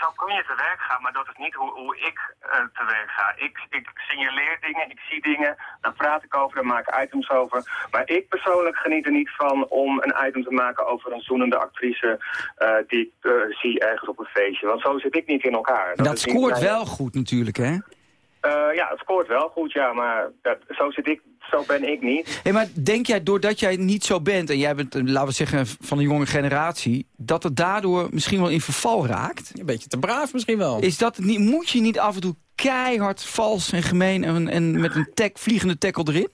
S25: Zo kun je te werk gaan, maar dat is niet hoe, hoe ik uh, te werk ga. Ik, ik signaleer dingen, ik zie dingen, daar praat ik over, daar maak ik items over. Maar ik persoonlijk geniet er niet van om een item te maken over een zoenende actrice uh, die ik uh, zie ergens op een feestje. Want zo zit ik niet in elkaar.
S8: Dat, scoort
S25: mijn-
S8: wel goed natuurlijk, hè?
S25: Uh, ja, het scoort wel goed, ja, maar dat, zo zit ik, zo ben ik niet.
S8: Hey, maar denk jij, doordat jij niet zo bent... en jij bent, eh, laten we zeggen, van de jonge generatie... dat het daardoor misschien wel in verval raakt?
S7: Een beetje te braaf misschien wel.
S8: Is dat het niet, moet je niet af en toe keihard vals en gemeen... en, en met een vliegende tackle erin?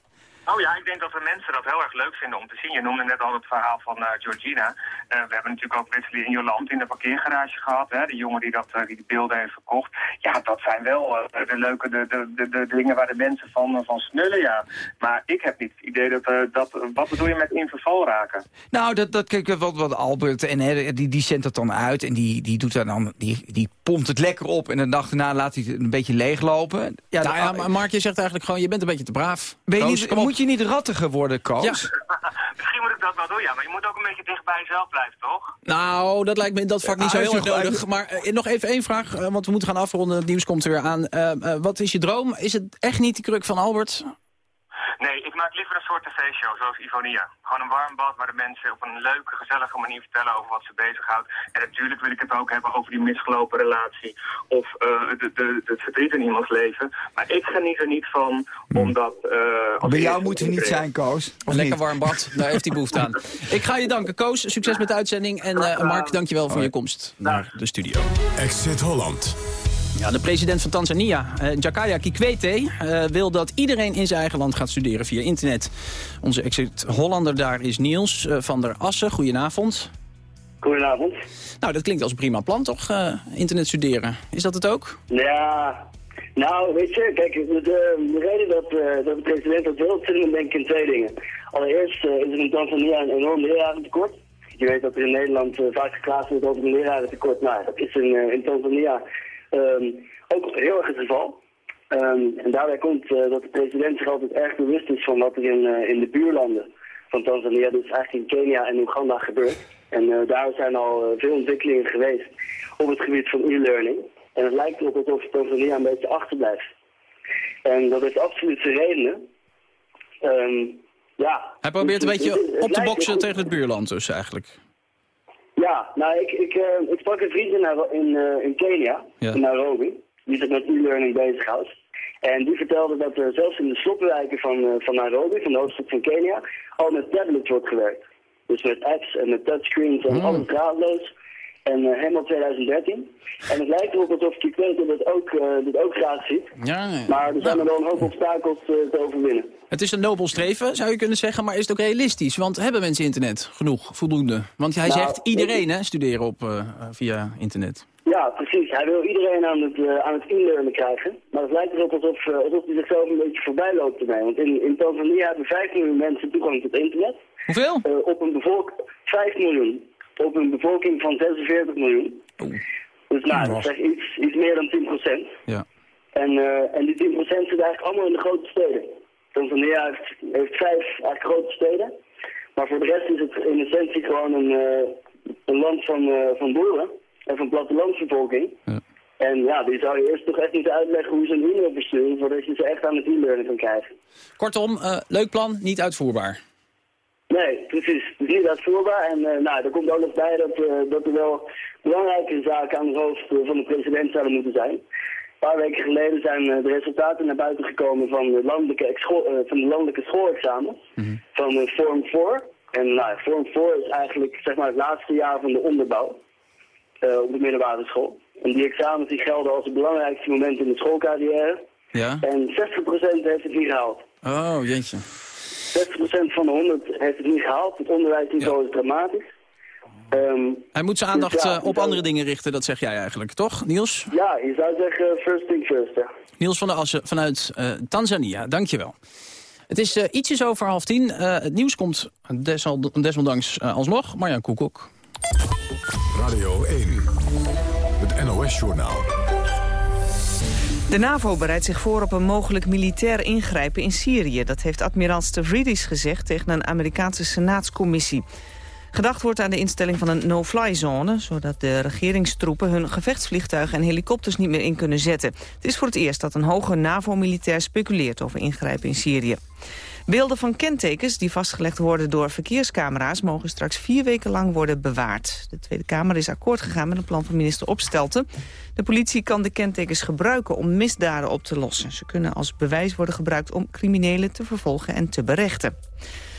S25: Oh ja, ik denk dat de mensen dat heel erg leuk vinden om te zien. Je noemde net al het verhaal van uh, Georgina. Uh, we hebben natuurlijk ook Wesley en Joland in de parkeergarage gehad. Hè? De jongen die, dat, uh, die de beelden heeft verkocht. Ja, dat zijn wel de leuke de, de, de, dingen waar de mensen van, van snullen, ja. Maar ik heb niet het idee dat... dat wat bedoel je met in verval raken?
S8: Nou, dat, dat kijk wat, wat Albert en hè, die, die zendt dat dan uit en die, die doet dan, die, die pompt het lekker op en de dag daarna laat hij het een beetje leeglopen.
S7: Ja, nou ja, maar Mark, je zegt eigenlijk gewoon, je bent een beetje te braaf.
S8: Ben je
S7: Koos,
S8: niet,
S7: kom op.
S8: moet je niet rattiger worden, Koos?
S7: Ja.
S25: Misschien moet ik dat wel doen, ja. Maar je moet ook een beetje dicht bij jezelf blijven, toch?
S7: Nou, dat lijkt me in dat vak niet zo heel erg nodig. Maar eh, nog even één vraag, eh, want we moeten gaan afronden. Het nieuws komt er weer aan. Eh, wat is je droom? Is het echt niet die kruk van Albert?
S25: Nee, ik maak liever een soort tv-show, zoals Ivonia. Gewoon een warm bad waar de mensen op een leuke, gezellige manier vertellen over wat ze bezighoudt. En natuurlijk wil ik het ook hebben over die misgelopen relatie of uh, de, de, het verdriet in iemands leven. Maar ik geniet er niet van, omdat... Uh, als
S8: Bij jou moeten we niet zijn, Koos. Of
S7: Een lekker warm bad, daar heeft hij behoefte aan. Ik ga je danken, Koos. Succes met de uitzending. En eh, Mark, dankjewel voor je komst naar de studio.
S26: Exit Holland.
S7: Ja, de president van Tanzania, eh, Jakaya Kikwete, eh, wil dat iedereen in zijn eigen land gaat studeren via internet. Onze exit Hollander daar is Niels eh, van der Assen. Goedenavond.
S27: Goedenavond.
S7: Nou, dat klinkt als een prima plan toch, internet studeren. Is dat het ook?
S27: Ja, nou weet je, kijk, de, de reden dat, dat de president dat wil, zit hem denk ik in twee dingen. Allereerst is er in Tanzania een enorm lerarentekort. Je weet dat er in Nederland vaak geklaagd wordt over een lerarentekort. Nou, dat is in, in Tanzania ehm, ook heel erg het geval. Ehm, en daarbij komt eh, dat de president zich altijd erg bewust is van wat er in, eh, in de buurlanden van Tanzania, dus eigenlijk in Kenia en Oeganda gebeurt. En eh, daar zijn al veel ontwikkelingen geweest op het gebied van e-learning. En het lijkt erop alsof Tanzania een beetje achterblijft. En dat heeft absoluut zijn redenen. Ehm, ja.
S7: Hij probeert een
S27: Het-
S7: beetje op te boksen tegen het buurland dus eigenlijk.
S27: Ja, nou, ik, ik, eh, ik sprak een vriend in, in, eh, in Kenia,
S7: Ja.
S27: in Nairobi, die zich met e-learning bezighoudt. En die vertelde dat er zelfs in de sloppenwijken van, eh, van Nairobi, van de hoofdstad van Kenia, al met tablets wordt gewerkt. Dus met apps en met touchscreens en alles draadloos. En eh, helemaal 2013. En het lijkt erop alsof Kikweto dat ook, eh, dit ook graag ziet.
S7: Ja.
S27: Maar er zijn er wel een hoop obstakels eh, te overwinnen.
S7: Het is een nobel streven, zou je kunnen zeggen, maar is het ook realistisch? Want hebben mensen internet genoeg, voldoende? Want hij
S27: Nou,
S7: zegt iedereen hè, studeren op, via internet.
S27: Ja, precies. Hij wil iedereen aan het, eh, aan het inlearnen krijgen. Maar het lijkt erop alsof, alsof hij zichzelf een beetje voorbij loopt ermee. Want in, in Tanzania hebben 5 miljoen mensen toegang tot internet.
S7: Hoeveel?
S27: op een bevolk 5 miljoen. Op een bevolking van 46 miljoen. Dus nou, dat is echt iets, iets meer dan 10 procent.
S7: Ja.
S27: En, eh, en die 10 procent zitten eigenlijk allemaal in de grote steden. Tanzania heeft, heeft vijf eigenlijk grote steden. Maar voor de rest is het in essentie gewoon een, eh, een land van, eh, van boeren en van plattelandsbevolking. En ja, die zou je eerst toch echt moeten uitleggen hoe ze een e-mail versturen voordat je ze echt aan het e-learning kan krijgen.
S7: Kortom, eh, leuk plan, niet uitvoerbaar.
S27: Nee, precies. Het is niet uitvoerbaar. En eh, nou, er komt ook nog bij dat, eh, dat er wel belangrijke zaken aan het hoofd eh, van de president zouden moeten zijn. Een paar weken geleden zijn de resultaten naar buiten gekomen van de landelijke, van de landelijke schoolexamen. Van eh, Form 4. En nou, Form 4 is eigenlijk zeg maar, het laatste jaar van de onderbouw op de middelbare school. En die examens die gelden als het belangrijkste moment in de schoolcarrière.
S7: Ja?
S27: En 60% heeft het niet gehaald.
S7: Oh, jeetje.
S27: 60% van de 100 heeft het niet gehaald. Het onderwijsniveau is dramatisch. Ehm,
S7: Hij moet zijn
S27: dus
S7: aandacht
S27: ja,
S7: eh, op
S27: dan-
S7: andere dingen richten, dat zeg jij eigenlijk, toch, Niels?
S27: Ja, je zou zeggen first thing first, ja.
S7: Niels van der Assen vanuit eh, Tanzania, dankjewel. Het is eh, ietsjes over half tien. Eh, het nieuws komt desal, desondanks eh, alsnog. Marjan Koekoek.
S26: Radio 1, het NOS-journaal.
S1: De NAVO bereidt zich voor op een mogelijk militair ingrijpen in Syrië. Dat heeft admiraal Stavridis gezegd tegen een Amerikaanse senaatscommissie. Gedacht wordt aan de instelling van een no-fly-zone... zodat de regeringstroepen hun gevechtsvliegtuigen en helikopters niet meer in kunnen zetten. Het is voor het eerst dat een hoge NAVO-militair speculeert over ingrijpen in Syrië. Beelden van kentekens die vastgelegd worden door verkeerscamera's... mogen straks vier weken lang worden bewaard. De Tweede Kamer is akkoord gegaan met een plan van minister Opstelten. De politie kan de kentekens gebruiken om misdaden op te lossen. Ze kunnen als bewijs worden gebruikt om criminelen te vervolgen en te berechten.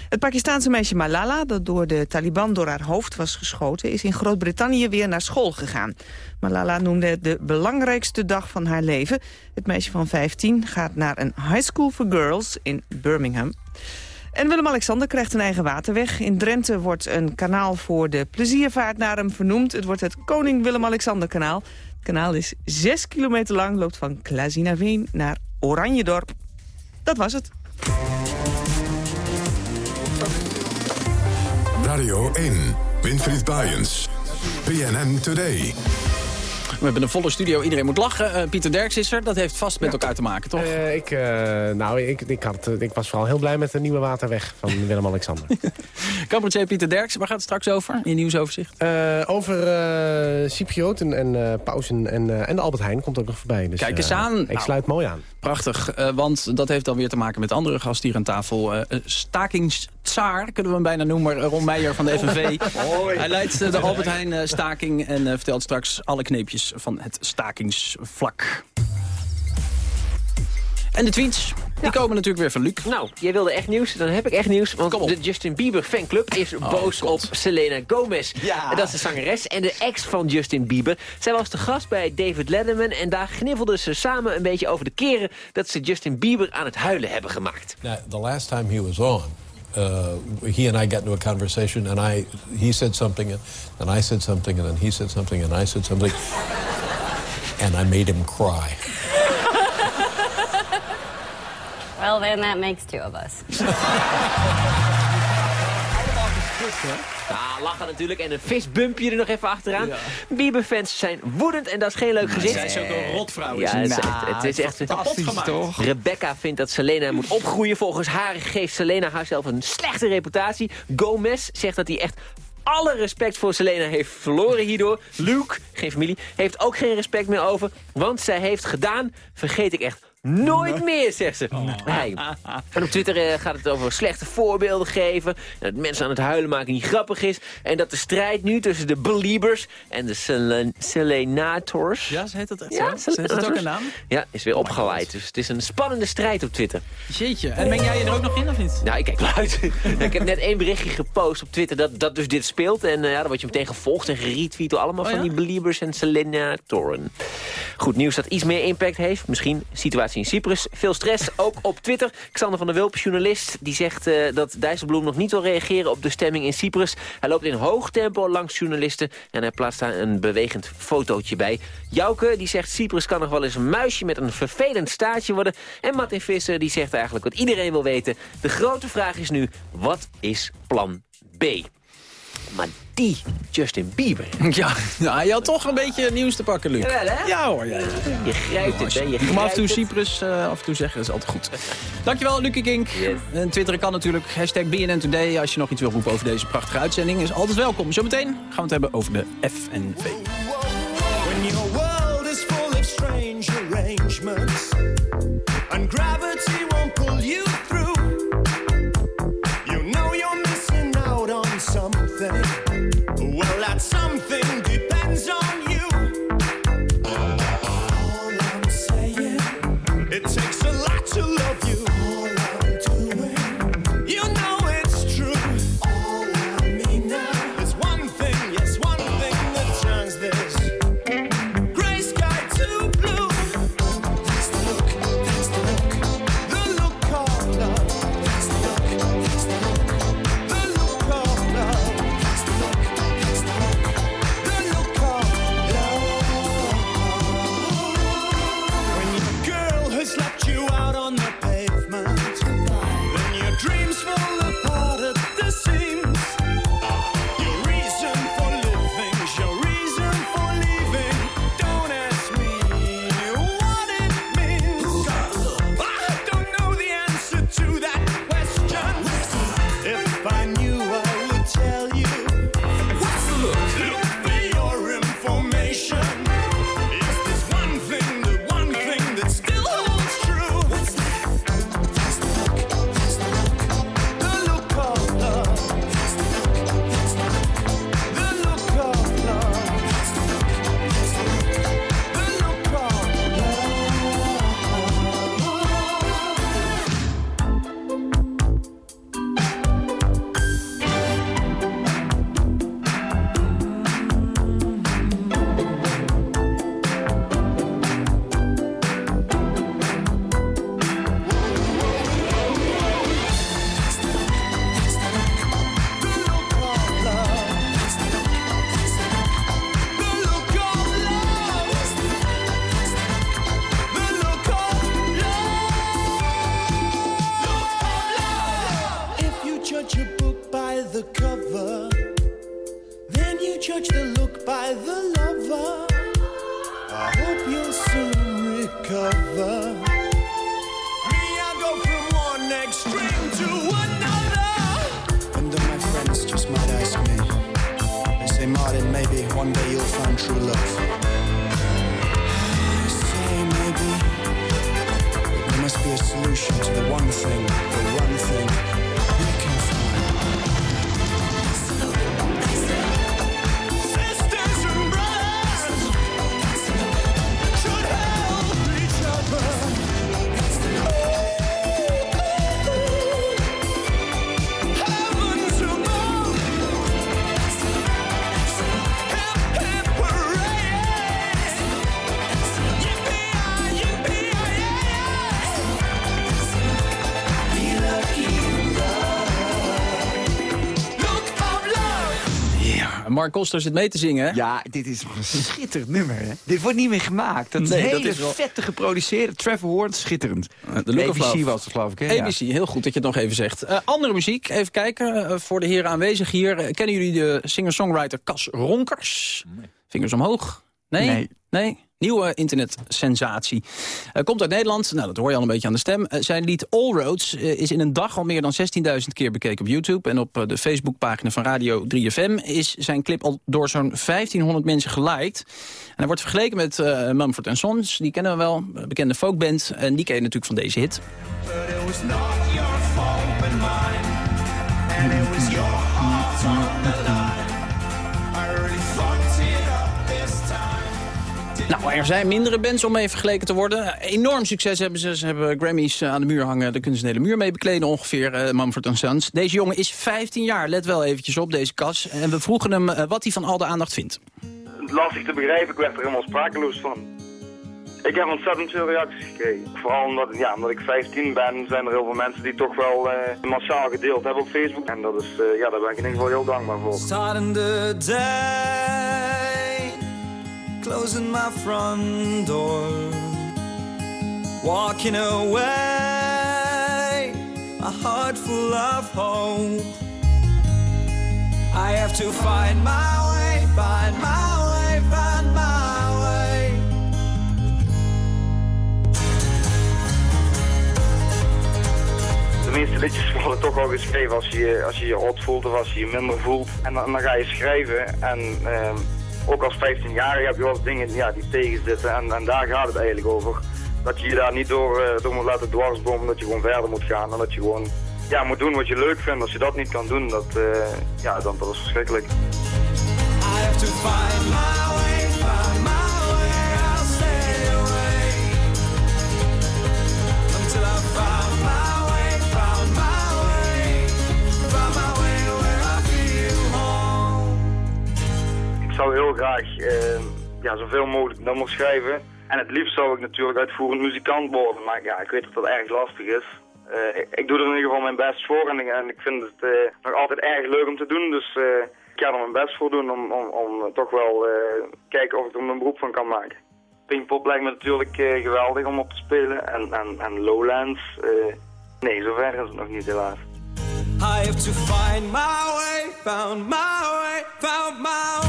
S1: Het Pakistaanse meisje Malala, dat door de Taliban door haar hoofd was geschoten... is in Groot-Brittannië weer naar school gegaan. Malala noemde het de belangrijkste dag van haar leven. Het meisje van 15 gaat naar een high school for girls in Birmingham. En Willem-Alexander krijgt een eigen waterweg. In Drenthe wordt een kanaal voor de pleziervaart naar hem vernoemd. Het wordt het Koning Willem-Alexander-kanaal. Het kanaal is 6 kilometer lang, loopt van Klazinaveen naar Oranjedorp. Dat was het.
S26: Radio 1, Winfried Baaiens. BNN Today.
S7: We hebben een volle studio, iedereen moet lachen. Eh, Pieter Derks is er, dat heeft vast met elkaar te maken, toch?
S28: Eh, ik, eh, nou, ik, ik, had, ik was vooral heel blij met de nieuwe waterweg van Willem-Alexander.
S7: Cabaretier Pieter Derks, waar gaat het straks over in je nieuwsoverzicht?
S28: Eh, over uh, Cyprioten en uh, pauzen en, uh, en de Albert Heijn komt ook nog voorbij. Dus,
S7: Kijk eens
S28: uh,
S7: aan.
S28: Ik
S7: Nou,
S28: sluit mooi aan.
S7: Prachtig, uh, want dat heeft dan weer te maken met andere gasten hier aan tafel. Uh, stakingstsaar, kunnen we hem bijna noemen, Ron Meijer van de FNV. Hij leidt de Albert Heijn staking en vertelt straks alle kneepjes van het stakingsvlak. En de tweets, die komen natuurlijk weer van Luc.
S9: Nou, jij wilde echt nieuws, dan heb ik echt nieuws. Want de Justin Bieber fanclub is oh, boos God. op Selena Gomez.
S7: Ja.
S9: Dat is de zangeres en de ex van Justin Bieber. Zij was de gast bij David Letterman en daar gniffelden ze samen een beetje over de keren... dat ze Justin Bieber aan het huilen hebben gemaakt.
S29: Now, the last time he was on... Uh, he and I got into a conversation, and I he said something, and I said something, and then he said something, and I said something, and I made him cry.
S30: Well, then that makes two of us.
S9: Ja, lachen natuurlijk en een visbumpje er nog even achteraan. Ja. Bieber-fans zijn woedend en dat is geen leuk gezicht.
S7: Zij is ook een rotvrouw.
S9: Ja, het is echt, het is echt
S7: fantastisch toch?
S9: Rebecca vindt dat Selena moet opgroeien. Volgens haar geeft Selena haarzelf een slechte reputatie. Gomez zegt dat hij echt alle respect voor Selena heeft verloren hierdoor. Luke, geen familie, heeft ook geen respect meer over. Want zij heeft gedaan, vergeet ik echt Nooit meer, zegt ze. Nee. En op Twitter eh, gaat het over slechte voorbeelden geven. En dat mensen aan het huilen maken niet grappig is. En dat de strijd nu tussen de Beliebers en de Selen Selenators...
S7: Ja, ze heet dat echt
S9: Ja,
S7: zo? Ze heeft het ook een naam?
S9: Ja, is weer opgeleid. Dus het is een spannende strijd op Twitter.
S7: Jeetje. En meng jij je er ook nog in, of niet?
S9: Nou, ik kijk wel uit. ik heb net één berichtje gepost op Twitter dat, dat dus dit speelt. En eh, ja, dan word je meteen gevolgd en geretweet door allemaal
S7: Oh,
S9: van
S7: ja?
S9: die Beliebers en Selenatoren. Goed nieuws dat iets meer impact heeft. Misschien situatie in Cyprus. Veel stress, ook op Twitter. Xander van der Wulp, journalist, die zegt eh, dat Dijsselbloem nog niet wil reageren op de stemming in Cyprus. Hij loopt in hoog tempo langs journalisten en hij plaatst daar een bewegend fotootje bij. Jouke, die zegt Cyprus kan nog wel eens een muisje met een vervelend staartje worden. En Martin Visser, die zegt eigenlijk wat iedereen wil weten. De grote vraag is nu, wat is plan B? Maar die Justin Bieber...
S7: Ja, nou, je had toch een beetje nieuws te pakken, Luc.
S9: Jawel, hè?
S7: Ja hoor, ja. ja.
S9: Je grijpt het, hè? Je
S7: mag af en toe
S9: grijpt.
S7: Cyprus eh, af en toe zeggen, dat is altijd goed. Dankjewel, Lucie Kink. En twitteren kan natuurlijk. Hashtag BNN Today. Als je nog iets wil roepen over deze prachtige uitzending, is altijd welkom. Zometeen gaan we het hebben over de FNV.
S31: When your world is full of strange arrangements and
S7: Mark Koster zit mee te zingen, hè?
S8: Ja, dit is een schitterend nummer, hè? Dit wordt niet meer gemaakt. Dat
S7: Nee, dat
S8: hele
S7: is wel-
S8: vette geproduceerd. Trevor Horn, schitterend.
S7: De Look of
S8: ABC was het, geloof ik, hè? Ja.
S7: ABC, heel goed dat je het nog even zegt. Eh, andere muziek, even kijken. eh, voor de heren aanwezig hier. Eh, kennen jullie de singer-songwriter Cas Ronkers? Vingers omhoog. Nee?
S8: Nee.
S7: Nee? Nieuwe internetsensatie. Eh, komt uit Nederland, nou dat hoor je al een beetje aan de stem. Eh, zijn lied All Roads eh, is in een dag al meer dan 16.000 keer bekeken op YouTube. En op de Facebookpagina van Radio 3FM is zijn clip al door zo'n 1500 mensen geliked. En hij wordt vergeleken met Mumford Sons, die kennen we wel, bekende folkband. En die ken je natuurlijk van deze hit. Nou, er zijn mindere bands om mee vergeleken te worden. Enorm succes hebben ze. Ze hebben Grammys eh, aan de muur hangen. Daar kunnen ze een hele muur mee bekleden ongeveer, eh, Mumford Sons. Deze jongen is 15 jaar. Let wel eventjes op, deze kas. En we vroegen hem eh, wat hij van al de aandacht vindt.
S32: lastig te begrijpen. Ik werd er helemaal sprakeloos van. Ik heb ontzettend veel reacties gekregen. Vooral omdat, ja, omdat ik 15 ben, zijn er heel veel mensen die toch wel eh, massaal gedeeld hebben op Facebook. En dat is, eh, ja, daar ben ik in ieder geval heel dankbaar voor.
S31: Starting the day, closing my front door, walking away, a heart full of hope. I have to find my way, find my way, find my way.
S32: De meeste liedjes worden toch al geschreven als je als je je rot voelt of als je je minder voelt. En dan, ga je schrijven en ehm, ook als 15-jarige heb je wel dingen ja, die tegenzitten. En, en daar gaat het eigenlijk over. Dat je je daar niet door, eh, door moet laten dwarsbomen, dat je gewoon verder moet gaan. En dat je gewoon ja, moet doen wat je leuk vindt. Als je dat niet kan doen, dat, eh, ja, dan, dat is verschrikkelijk. Zou heel graag eh, ja, zoveel mogelijk nummers schrijven. En het liefst zou ik natuurlijk uitvoerend muzikant worden. Maar ja, ik weet dat dat erg lastig is. Eh, ik, doe er in ieder geval mijn best voor en ik, vind het eh, nog altijd erg leuk om te doen. Dus eh, ik ga er mijn best voor doen om, om, om toch wel kijken of ik er mijn beroep van kan maken. Pinkpop lijkt me natuurlijk geweldig om op te spelen. En, en, en Lowlands, nee, zover is het nog niet helaas.
S31: I have to find my way, found my way, found my way.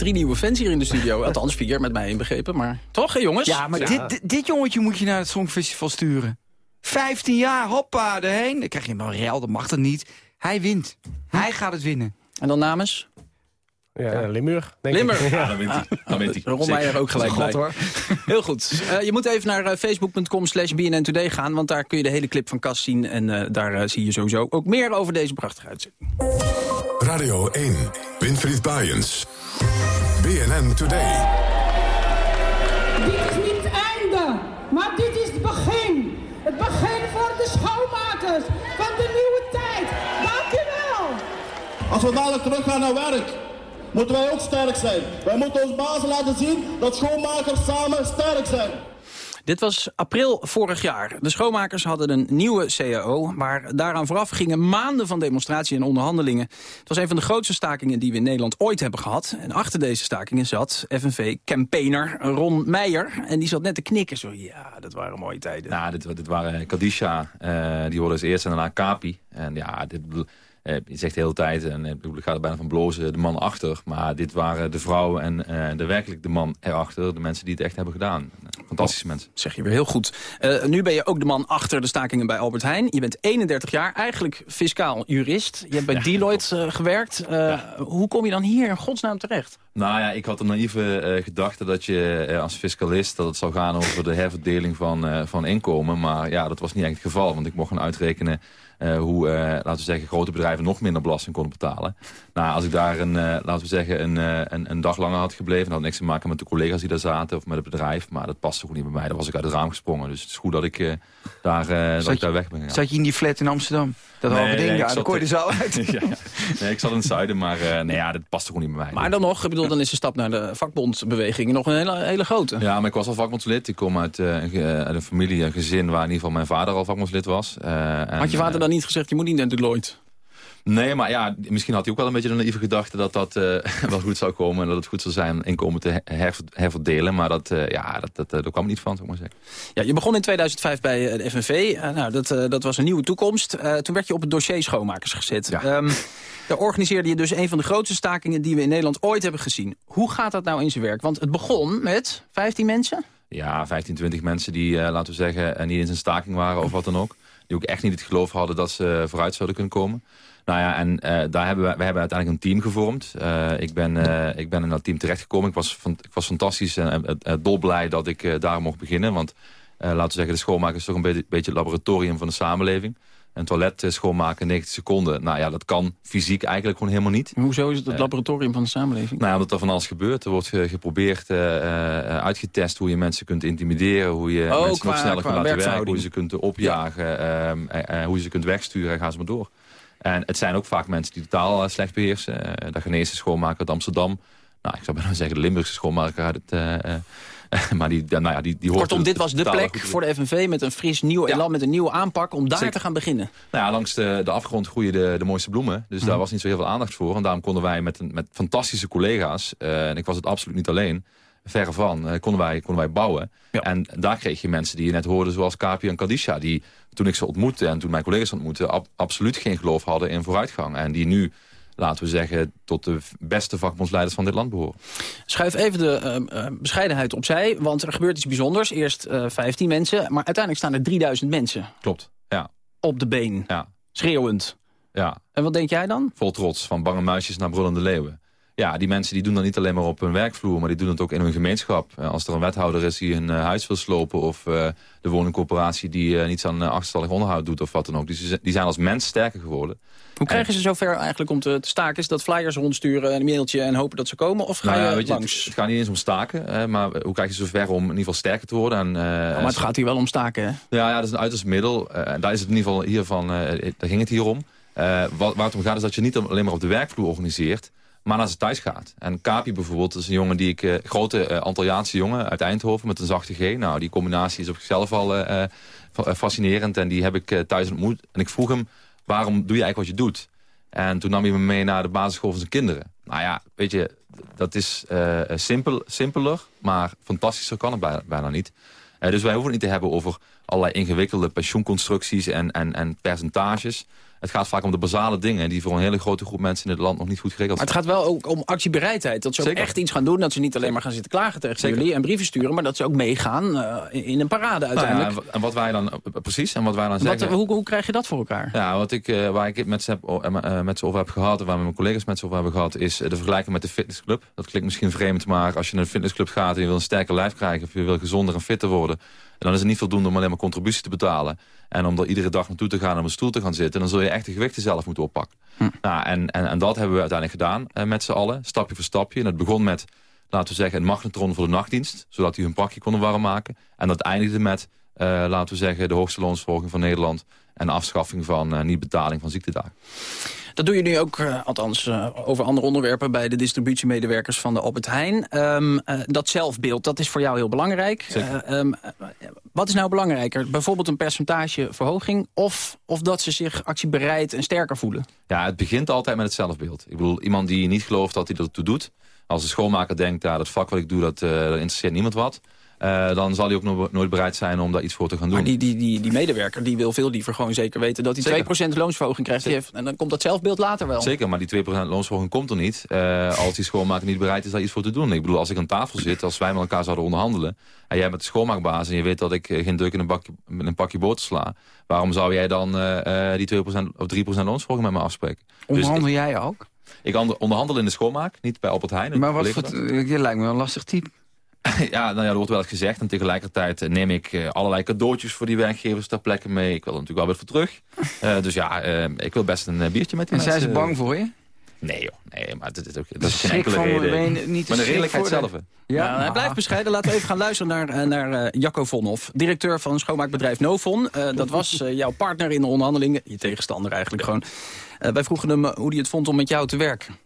S7: Drie nieuwe fans hier in de studio. Althans, vier met mij inbegrepen. Maar toch, hè, jongens?
S8: Ja, maar Dit, dit, dit jongetje moet je naar het Songfestival sturen. 15 jaar, hoppa, erheen. Dan krijg je een rel, dat mag dat niet. Hij wint. Hij gaat het winnen.
S7: En dan namens?
S28: Ja, Limburg. Denk
S7: Limburg.
S28: Ik.
S7: Ja, dan wint hij. Dan wint hij. Ron Meijer ook gelijk
S28: God,
S7: bij.
S28: hoor.
S7: Heel goed. Eh, je moet even naar eh, facebook.com slash BNN Today gaan... want daar kun je de hele clip van Cas zien. En eh, daar zie je sowieso ook meer over deze prachtige uitzending.
S26: Radio 1. Winfried Bajens. BNN Today.
S33: Dit is niet het einde, maar dit is het begin. Het begin voor de schoonmakers van de nieuwe tijd. Dank u wel.
S34: Als we dadelijk terug gaan naar werk, moeten wij ook sterk zijn. Wij moeten ons bazen laten zien dat schoonmakers samen sterk zijn.
S7: Dit was april vorig jaar. De schoonmakers hadden een nieuwe CAO, maar daaraan vooraf gingen maanden van demonstratie en onderhandelingen. Het was een van de grootste stakingen die we in Nederland ooit hebben gehad. En achter deze stakingen zat FNV-campaigner Ron Meijer. En die zat net te knikken, zo ja, dat waren mooie tijden.
S3: Nou, dit, waren Kadisha, eh, die hoorde als eerste en daarna Kapi. En ja, dit eh, je zegt de hele tijd, en eh, ik bedoel, ik ga er bijna van blozen, de man achter. Maar dit waren de vrouwen en eh, de werkelijk de man erachter. De mensen die het echt hebben gedaan. Fantastische mensen.
S7: Zeg je weer heel goed. Nu ben je ook de man achter de stakingen bij Albert Heijn. Je bent 31 jaar, eigenlijk fiscaal jurist. Je hebt bij Deloitte gewerkt. Hoe kom je dan hier in godsnaam terecht?
S3: Nou ja, ik had een naïeve gedachte dat je als fiscalist... dat het zou gaan over de herverdeling van, van inkomen. Maar ja, dat was niet echt het geval. Want ik mocht gaan uitrekenen eh, hoe, eh, laten we zeggen, grote bedrijven nog minder belasting konden betalen. Nou, als ik daar een, eh, laten we zeggen, een, een, een dag langer had gebleven... dat had niks te maken met de collega's die daar zaten of met het bedrijf. Maar dat paste gewoon niet bij mij. Dan was ik uit het raam gesprongen. Dus het is goed dat ik, daar, dat ik daar weg ben gegaan.
S8: Zat je in die flat in Amsterdam? Dat
S3: Nee,
S8: halve ding,
S3: nee,
S8: ja, dan kon je er zo uit.
S3: ja. Nee, ik zat in het zuiden, maar nee, ja, dat past gewoon niet bij mij.
S7: Maar dan nog, ik bedoel, dan is de stap naar de vakbondbeweging nog een hele, hele grote.
S3: Ja, maar ik was al vakbondslid. Ik kom uit, uit een familie, een gezin waar in ieder geval mijn vader al vakbondslid was. En,
S7: Had je vader dan niet gezegd, je moet niet naar Deloitte?
S3: Nee, maar ja, misschien had hij ook wel een beetje de naïeve gedachte dat dat eh, wel goed zou komen. En dat het goed zou zijn inkomen te her- herverdelen. Maar dat, eh, ja, dat, dat, eh, daar kwam niet van, zou ik maar zeggen.
S7: Ja, je begon in 2005 bij de FNV. Nou, dat, dat was een nieuwe toekomst. Toen werd je op het dossier schoonmakers gezet. Ehm, daar organiseerde je dus een van de grootste stakingen die we in Nederland ooit hebben gezien. Hoe gaat dat nou in zijn werk? Want het begon met 15 mensen.
S3: Ja, 15, 20 mensen die, laten we zeggen, niet in zijn staking waren of wat dan ook. Die ook echt niet het geloof hadden dat ze vooruit zouden kunnen komen. Nou ja, en eh, daar hebben we, we hebben uiteindelijk een team gevormd. Eh, ik, ben, eh, ik ben in dat team terechtgekomen. Ik was, ik was fantastisch en dolblij dat ik daar mocht beginnen. Want laten we zeggen, de schoonmaker is toch een beetje het laboratorium van de samenleving. Een toilet eh, schoonmaken in 90 seconden. Nou ja, dat kan fysiek eigenlijk gewoon helemaal niet.
S7: Hoezo is het het laboratorium van de samenleving?
S3: Nou ja, omdat er van alles gebeurt. Er wordt ge- geprobeerd, eh, eh, uitgetest hoe je mensen kunt intimideren. Hoe je
S7: Oh,
S3: mensen
S7: qua-
S3: nog sneller kunt laten werken. Hoe je ze kunt opjagen. ehm, eh, eh, hoe je ze kunt wegsturen. Ga ze maar door. En het zijn ook vaak mensen die totaal eh, slecht beheersen. Eh, de Geneese schoonmaker uit Amsterdam. Nou, ik zou bijna zeggen de Limburgse schoonmaker uit het... maar die, nou ja, die, die hoort
S7: Kortom, dit was de plek
S3: goed
S7: voor de FNV met een fris nieuw elan, met een nieuwe aanpak om daar
S3: Zeker.
S7: te gaan beginnen.
S3: Nou ja, langs de, de afgrond groeien de, de mooiste bloemen. Dus
S7: Mhm.
S3: daar was niet zo heel veel aandacht voor. En daarom konden wij met, een, met fantastische collega's... eh, en ik was het absoluut niet alleen... verre van, eh, konden, wij, konden wij bouwen. En daar kreeg je mensen die je net hoorde... zoals Kapi en Kadisha... die toen ik ze ontmoette en toen mijn collega's ontmoette... ab- absoluut geen geloof hadden in vooruitgang. En die nu, laten we zeggen... tot de beste vakbondsleiders van dit land behoren.
S7: Schuif even de eh, eh, bescheidenheid opzij, want er gebeurt iets bijzonders. Eerst eh 15 mensen, maar uiteindelijk staan er 3000 mensen
S3: Klopt, ja.
S7: op de been.
S3: Ja.
S7: Schreeuwend.
S3: Ja.
S7: En wat denk jij dan?
S3: Vol trots, van bange muisjes naar brullende leeuwen. Ja, die mensen die doen dat niet alleen maar op hun werkvloer... maar die doen het ook in hun gemeenschap. Eh, Als er een wethouder is die een eh, huis wil slopen... of eh, de woningcorporatie die eh, niets aan uh, achterstallig onderhoud doet of wat dan ook. Die, z- die zijn als mens sterker geworden.
S7: Hoe krijgen ze zover eigenlijk om te, te staken? Is dat flyers rondsturen, een mailtje en hopen dat ze komen? Of ga
S3: Nou ja,
S7: je
S3: weet je,
S7: langs?
S3: het, het gaat niet eens om staken, maar hoe krijg je zover om in ieder geval sterker te worden? En,
S7: maar het gaat hier wel om staken, hè?
S3: Ja, ja, dat is een uiterst middel. En daar is het in ieder geval hiervan, daar ging het hier om. Wat, waar het om gaat is dat je niet alleen maar op de werkvloer organiseert, maar naar ze thuis gaat. En Kapi bijvoorbeeld, is een jongen die ik, eh, grote Antilliaanse jongen uit Eindhoven met een zachte G. Nou, die combinatie is op zichzelf al eh, fa- fascinerend en die heb ik thuis ontmoet. En ik vroeg hem, waarom doe je eigenlijk wat je doet? En toen nam hij me mee naar de basisschool van zijn kinderen. Nou ja, weet je, dat is simpel, simpeler, maar fantastischer kan het bijna, niet. Dus wij hoeven het niet te hebben over allerlei ingewikkelde pensioenconstructies en, en, en percentages. Het gaat vaak om de basale dingen die voor een hele grote groep mensen in het land nog niet goed geregeld
S7: Maar het
S3: zijn.
S7: gaat wel ook om actiebereidheid. Dat ze ook
S3: Zeker.
S7: echt iets gaan doen. Dat ze niet alleen maar gaan zitten klagen tegen
S3: Zeker.
S7: jullie en brieven sturen. Maar dat ze ook meegaan eh, in een parade uiteindelijk.
S3: Nou ja, en wat wij dan, precies, en wat wij dan
S7: Wat-
S3: zeggen...
S7: hoe, hoe krijg je dat voor elkaar?
S3: Ja, wat ik, eh, waar ik het met ze, heb, eh, met ze over heb gehad... en waar mijn collega's met ze over hebben gehad... is de vergelijking met de fitnessclub. Dat klinkt misschien vreemd, maar als je naar een fitnessclub gaat... en je wil een sterker lijf krijgen... of je wil gezonder en fitter worden... dan is het niet voldoende om alleen maar contributie te betalen. En om er iedere dag naartoe te gaan en op een stoel te gaan zitten... dan zul je echt de gewichten zelf moeten oppakken. Nou, en, en, en dat hebben we uiteindelijk gedaan eh, met z'n allen. Stapje voor stapje. En het begon met, laten we zeggen, een magnetron voor de nachtdienst. Zodat die hun pakje konden warm maken. En dat eindigde met, eh, laten we zeggen, de hoogste loonsverhoging van Nederland... en de afschaffing van eh, niet-betaling van ziektedagen.
S7: Dat doe je nu ook, eh, althans eh, over andere onderwerpen... bij de distributiemedewerkers van de Albert Heijn. Ehm, eh, dat zelfbeeld, dat is voor jou heel belangrijk. Eh, ehm, eh, wat is nou belangrijker? Bijvoorbeeld een percentageverhoging... Of, of dat ze zich actiebereid en sterker voelen?
S3: Ja, het begint altijd met het zelfbeeld. Ik bedoel, iemand die niet gelooft dat hij dat toe doet... als een schoonmaker denkt, ja, dat vak wat ik doe, dat, dat interesseert niemand wat... eh, dan zal hij ook no- nooit bereid zijn om daar iets voor te gaan doen.
S7: Maar die, die, die, die medewerker die wil veel liever gewoon zeker weten... dat hij
S3: Zeker.
S7: 2% loonsverhoging krijgt. En dan komt dat zelfbeeld later wel.
S3: Zeker, maar die 2% loonsverhoging komt er niet... eh, als die schoonmaker niet bereid is daar iets voor te doen. Ik bedoel, als ik aan tafel zit, als wij met elkaar zouden onderhandelen... en jij bent de schoonmaakbaas en je weet dat ik eh, geen deuk in een, bakje, met een pakje boter sla... waarom zou jij dan die 2% of 3% loonsverhoging met me afspreken?
S8: Onderhandel
S3: Dus ik,
S8: jij ook?
S3: ik onderhandel in de schoonmaak, niet bij Albert Heijn.
S8: Maar wat voor, je lijkt me wel een lastig type.
S3: Ja, nou ja, er wordt wel eens gezegd. En tegelijkertijd eh, neem ik eh, allerlei cadeautjes voor die werkgevers ter plekke mee. Ik wil er natuurlijk wel weer voor terug. Eh, dus ja, eh, ik wil best een biertje met die
S8: En zijn ze
S3: mensen.
S8: bang voor je?
S3: Nee joh, nee, maar dat is ook dat is geen
S8: Schrik
S3: enkele
S8: van,
S3: reden.
S8: niet
S3: maar de redelijkheid zelf.
S7: Ja,
S8: Ja,
S7: hij
S8: maar-
S7: blijft bescheiden. Laten we even gaan luisteren naar, naar Jacco Vonhoff. Directeur van schoonmaakbedrijf Novon. Eh, dat was jouw partner in de onderhandelingen. Je tegenstander eigenlijk gewoon. Eh, wij vroegen hem hoe hij het vond om met jou te werken.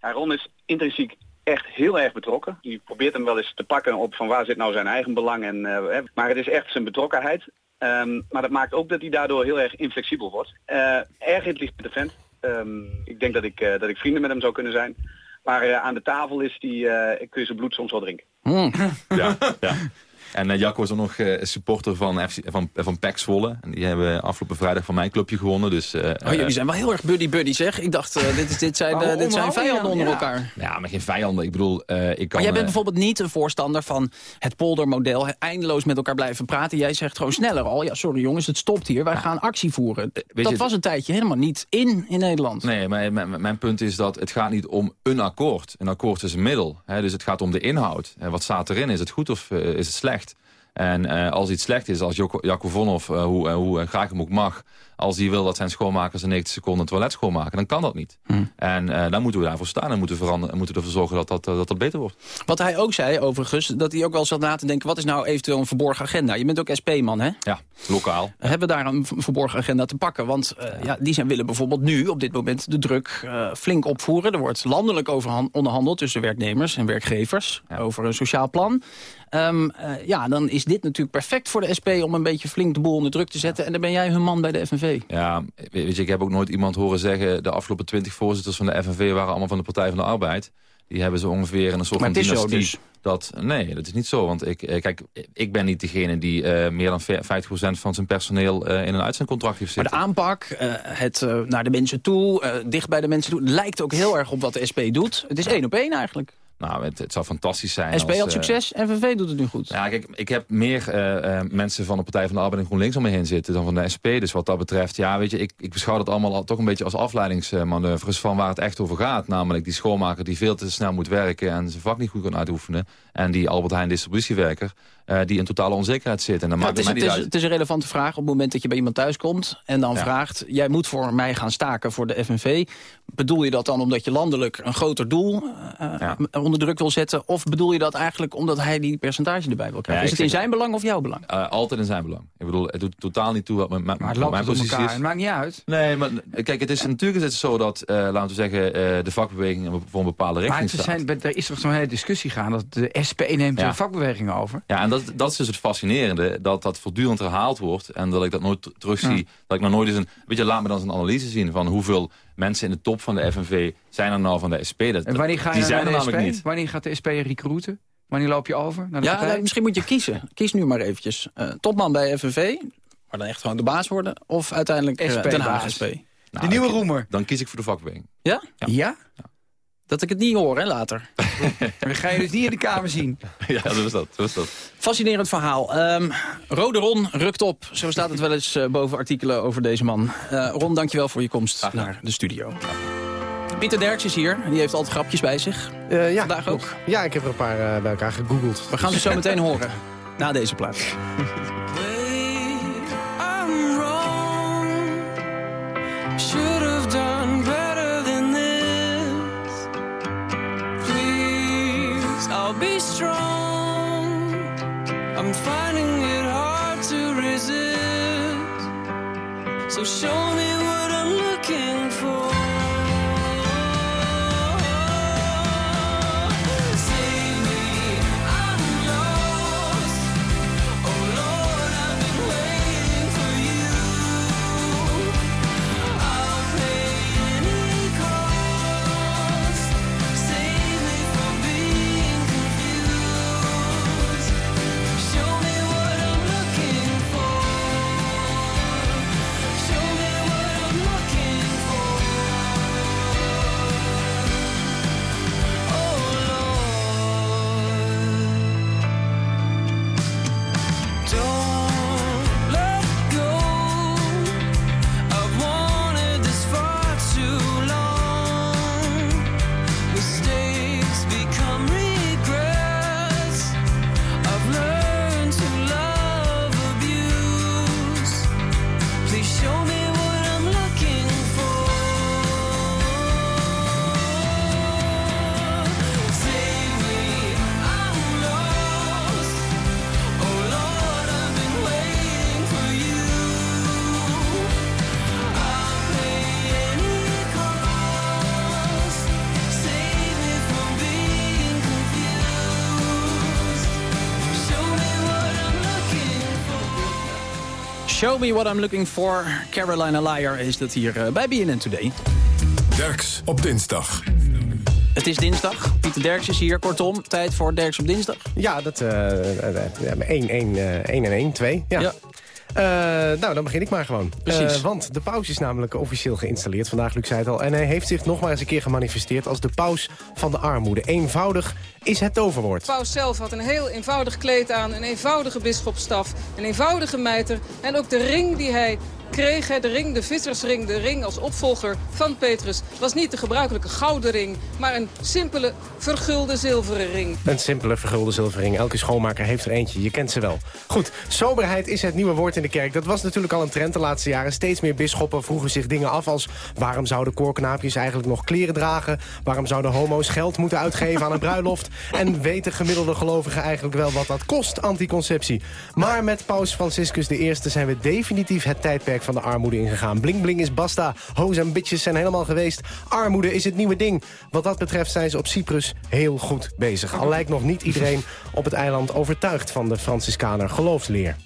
S35: Ja, Ron is intrinsiek echt heel erg betrokken. Die probeert hem wel eens te pakken op van waar zit nou zijn eigen belang. En, eh, hè, maar het is echt zijn betrokkenheid. Ehm, maar dat maakt ook dat hij daardoor heel erg inflexibel wordt. Eh erg intelligente vent. Ehm, ik denk dat ik, eh, dat ik vrienden met hem zou kunnen zijn. Maar eh, aan de tafel is die, eh, kun je zijn bloed soms wel drinken.
S3: Ja, ja. En eh, Jacco is ook nog eh, supporter van, FC, van, van PEC Zwolle. En die hebben afgelopen vrijdag van mijn clubje gewonnen. Dus, eh,
S7: Oh, jullie zijn wel heel erg buddy-buddy, zeg. Ik dacht, dit, is, dit zijn, dit zijn vijanden onder elkaar.
S3: Ja, maar geen vijanden. Ik bedoel, eh, ik kan...
S7: Maar jij bent bijvoorbeeld niet een voorstander van het poldermodel. Eindeloos met elkaar blijven praten. Jij zegt gewoon sneller al. Ja, sorry jongens, het stopt hier. Wij gaan actie voeren.
S3: weet
S7: dat
S3: je-
S7: was een tijdje helemaal niet in in Nederland.
S3: Nee, maar mijn, mijn punt is dat het gaat niet om een akkoord. Een akkoord is een middel. Hè, dus het gaat om de inhoud. En wat staat erin? Is het goed of is het slecht? En eh, als iets slecht is, als Jacco Vonhoff, eh, hoe, eh, hoe graag hem ook mag... als hij wil dat zijn schoonmakers in 90 seconden toilet schoonmaken... dan kan dat niet. En eh, dan moeten we daarvoor staan en moeten, veranderen, en moeten ervoor zorgen dat dat, eh, dat dat beter wordt.
S7: Wat hij ook zei, overigens, dat hij ook wel zat na te denken... wat is nou eventueel een verborgen agenda? Je bent ook SP-man, hè?
S3: Ja, lokaal.
S7: Hebben we daar een verborgen agenda te pakken? Want eh, ja, die zijn, willen bijvoorbeeld nu, op dit moment, de druk flink opvoeren. Er wordt landelijk over han- onderhandeld tussen werknemers en werkgevers... over een sociaal plan. Ehm, eh, ja, dan is dit natuurlijk perfect voor de SP... om een beetje flink de boel onder druk te zetten. En dan ben jij hun man bij de FNV.
S3: Ja, weet je, ik heb ook nooit iemand horen zeggen... de afgelopen twintig voorzitters van de FNV waren allemaal van de Partij van de Arbeid. Die hebben ze ongeveer in een soort
S7: Maar
S3: van dynastie.
S7: dus.
S3: Dat, nee, dat is niet zo. Want ik, eh, kijk, ik ben niet degene die eh, meer dan ve- 50% van zijn personeel eh, in een uitzendcontract heeft
S7: Maar
S3: zitten.
S7: de aanpak, het naar de mensen toe, dicht bij de mensen toe... lijkt ook heel erg op wat de SP doet. Het is één op één eigenlijk.
S3: Nou, het, het zou fantastisch zijn.
S7: SP
S3: als,
S7: had
S3: eh,
S7: succes, FNV doet het nu goed.
S3: Ja, kijk, ik heb meer eh, eh, mensen van de Partij van de Arbeid en GroenLinks om me heen zitten dan van de SP. Dus wat dat betreft, ja, weet je, ik, ik beschouw dat allemaal al toch een beetje als afleidingsmanoeuvres van waar het echt over gaat. Namelijk die schoonmaker die veel te snel moet werken en zijn vak niet goed kan uitoefenen. En die Albert Heijn distributiewerker eh, die in totale onzekerheid zit. En dan
S7: Ja,
S3: maakt
S7: het, is, het,
S3: niet
S7: is,
S3: uit.
S7: het is een relevante vraag op het moment dat je bij iemand thuis komt... en dan
S3: Ja.
S7: vraagt, jij moet voor mij gaan staken voor de FNV. Bedoel je dat dan omdat je landelijk een groter doel eh, onder druk wil zetten... of bedoel je dat eigenlijk omdat hij die percentage erbij wil krijgen? Is het in zijn belang of jouw belang?
S3: Eh, altijd in zijn belang. Ik bedoel, het doet totaal niet toe wat mijn,
S8: Maar het loopt
S3: mijn
S8: door
S3: positie
S8: elkaar.
S3: is.
S8: Het maakt niet uit.
S3: Nee, maar kijk, het is, natuurlijk is het zo dat, eh, laten we zeggen, eh, de vakbeweging voor een bepaalde
S8: Maar
S3: richting
S8: het
S3: staat.
S8: zijn, er is toch zo'n hele discussie gaan dat de SP neemt
S3: Ja.
S8: de vakbeweging over.
S3: Ja, en dat, dat is dus het fascinerende, dat dat voortdurend herhaald wordt... en dat ik dat nooit terugzie.
S8: Ja.
S3: Dat ik nog nooit eens een... Weet je, laat me dan eens een analyse zien van hoeveel mensen in de top van de FNV... zijn er nou van de SP. Dat,
S8: En wanneer ga je
S3: die zijn er
S8: de
S3: namelijk
S8: SP?
S3: niet.
S8: Wanneer gaat de SP recruiten? Wanneer loop je over naar de
S7: Ja,
S8: partij?
S7: nou, misschien moet je kiezen. Kies nu maar eventjes. Eh, topman bij FNV, maar dan echt gewoon de baas worden... of uiteindelijk eh,
S8: SP
S7: Den Haag
S8: baas.
S7: SP.
S3: Nou,
S8: nieuwe
S3: dan-
S8: roemer.
S3: Dan kies ik voor de vakbeweging.
S7: Ja?
S8: Ja?
S7: Dat ik het niet hoor, hè, later.
S8: Dan ga je dus niet in de Kamer zien.
S3: ja, zo is dat. Is dat.
S7: Fascinerend verhaal. Ehm Rode Ron rukt op. Zo staat het wel eens eh, boven artikelen over deze man. Eh, Ron, dankjewel voor je komst naar de studio. Pieter Derks is hier. Die heeft altijd grapjes bij zich.
S28: Eh, ja,
S7: Vandaag ook.
S28: Ja, ik heb er een paar eh, bij elkaar gegoogeld.
S7: We gaan ze zo meteen horen. Na deze plaat.
S31: I'm wrong. I'll be strong. I'm finding it hard to resist. So show me what I'm looking Show me what I'm looking for.
S7: Carolina Liar is dat hier eh, bij BNN Today.
S26: Derks op dinsdag.
S7: Het is dinsdag. Pieter Derks is hier. Kortom, tijd voor Derks op dinsdag.
S28: Ja, dat... eh 1 en 1, 2. Ja. Eh, nou, dan begin ik maar gewoon.
S7: Precies.
S28: Eh, want de paus is namelijk officieel geïnstalleerd vandaag, Luc zei het al. En hij heeft zich nog maar eens een keer gemanifesteerd als de paus van de armoede. Eenvoudig is het toverwoord.
S36: Paus zelf had een heel eenvoudig kleed aan, een eenvoudige bisschopstaf, een eenvoudige mijter. En ook de ring die hij kreeg, hè, de ring, de vissersring, de ring als opvolger van Petrus... was niet de gebruikelijke gouden ring, maar een simpele vergulde zilveren ring.
S28: Een simpele vergulde zilvering. Elke schoonmaker heeft er eentje. Je kent ze wel. Goed, soberheid is het nieuwe woord in de kerk. Dat was natuurlijk al een trend de laatste jaren. Steeds meer bisschoppen vroegen zich dingen af als... waarom zouden koorknaapjes eigenlijk nog kleren dragen? Waarom zouden homo's geld moeten uitgeven aan een bruiloft? En weten gemiddelde gelovigen eigenlijk wel wat dat kost, anticonceptie? Maar met paus Franciscus I zijn we definitief het tijdperk van de armoede ingegaan. Bling bling is basta. Hoes en bitches zijn helemaal geweest. Armoede is het nieuwe ding. Wat dat betreft zijn ze op Cyprus heel goed bezig. Al lijkt nog niet iedereen op het eiland overtuigd van de Franciscaner geloofsleer.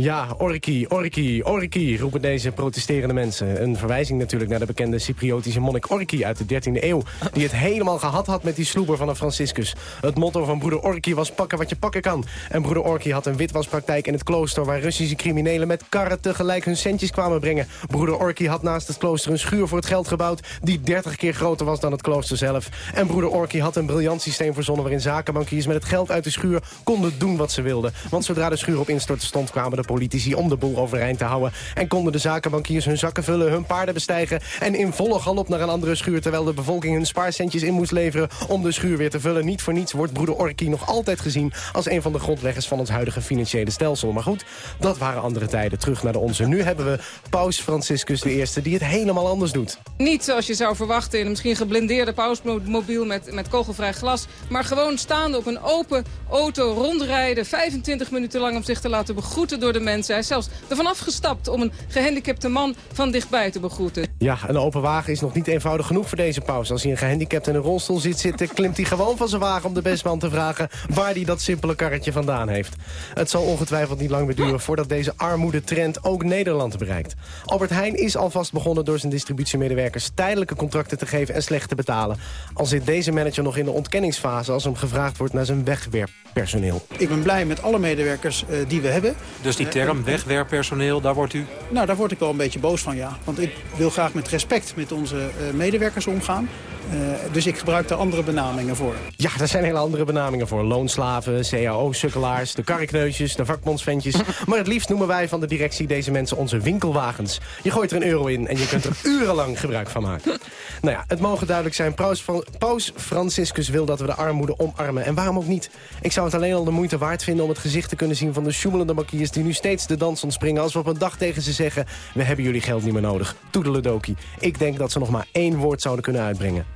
S28: Ja, orki, orki, orki, roepen deze protesterende mensen. Een verwijzing natuurlijk naar de bekende Cypriotische monnik Orki uit de 13e eeuw... die het helemaal gehad had met die sloeber van een Franciscus. Het motto van broeder Orki was pakken wat je pakken kan. En broeder Orki had een witwaspraktijk in het klooster... waar Russische criminelen met karren tegelijk hun centjes kwamen brengen. Broeder Orki had naast het klooster een schuur voor het geld gebouwd... die 30 keer groter was dan het klooster zelf. En broeder Orki had een briljant systeem verzonnen... waarin zakenbankiers met het geld uit de schuur konden doen wat ze wilden. Want zodra de schuur op instorten stond... kwamen de politici om de boel overeind te houden... en konden de zakenbankiers hun zakken vullen, hun paarden bestijgen... en in volle galop naar een andere schuur... terwijl de bevolking hun spaarcentjes in moest leveren om de schuur weer te vullen. Niet voor niets wordt broeder Orki nog altijd gezien... als een van de grondleggers van ons huidige financiële stelsel. Maar goed, dat waren andere tijden. Terug naar de onze. Nu hebben we paus Franciscus I die het helemaal anders doet.
S36: Niet zoals je zou verwachten in een misschien geblindeerde pausmobiel met, met kogelvrij glas... maar gewoon staande op een open auto rondrijden... 25 minuten lang om zich te laten begroeten door de mensen. Hij is zelfs ervan afgestapt om een gehandicapte man van dichtbij te begroeten.
S28: Ja, een open wagen is nog niet eenvoudig genoeg voor deze paus. Als hij een gehandicapt in een rolstoel ziet zitten... klimt hij gewoon van zijn wagen om de bestman te vragen... waar hij dat simpele karretje vandaan heeft. Het zal ongetwijfeld niet lang meer duren... voordat deze armoedetrend ook Nederland bereikt. Albert Heijn is alvast begonnen door zijn distributiemedewerkers... tijdelijke contracten te geven en slecht te betalen. Al zit deze manager nog in de ontkenningsfase... als hem gevraagd wordt naar zijn wegwerppersoneel.
S37: Ik ben blij met alle medewerkers eh, die we hebben.
S38: Dus die term wegwerppersoneel, daar wordt u...
S37: Nou, daar word ik wel een beetje boos van, ja. Want ik wil graag met respect met onze eh, medewerkers omgaan. Eh, dus ik gebruik daar andere benamingen voor.
S28: Ja, er zijn hele andere benamingen voor. Loonslaven, cao-sukkelaars, de karrekneusjes, de vakbondsventjes. maar het liefst noemen wij van de directie deze mensen onze winkelwagens. Je gooit er een euro in en je kunt er urenlang gebruik van maken. Nou ja, het mogen duidelijk zijn. Paus, Fran- Paus Franciscus wil dat we de armoede omarmen. En waarom ook niet? Ik zou het alleen al de moeite waard vinden om het gezicht te kunnen zien... van de sjoemelende bankiers die nu steeds de dans ontspringen... als we op een dag tegen ze zeggen... we hebben jullie geld niet meer nodig. Toedeledokie. Ik denk dat ze nog maar één woord zouden kunnen uitbrengen.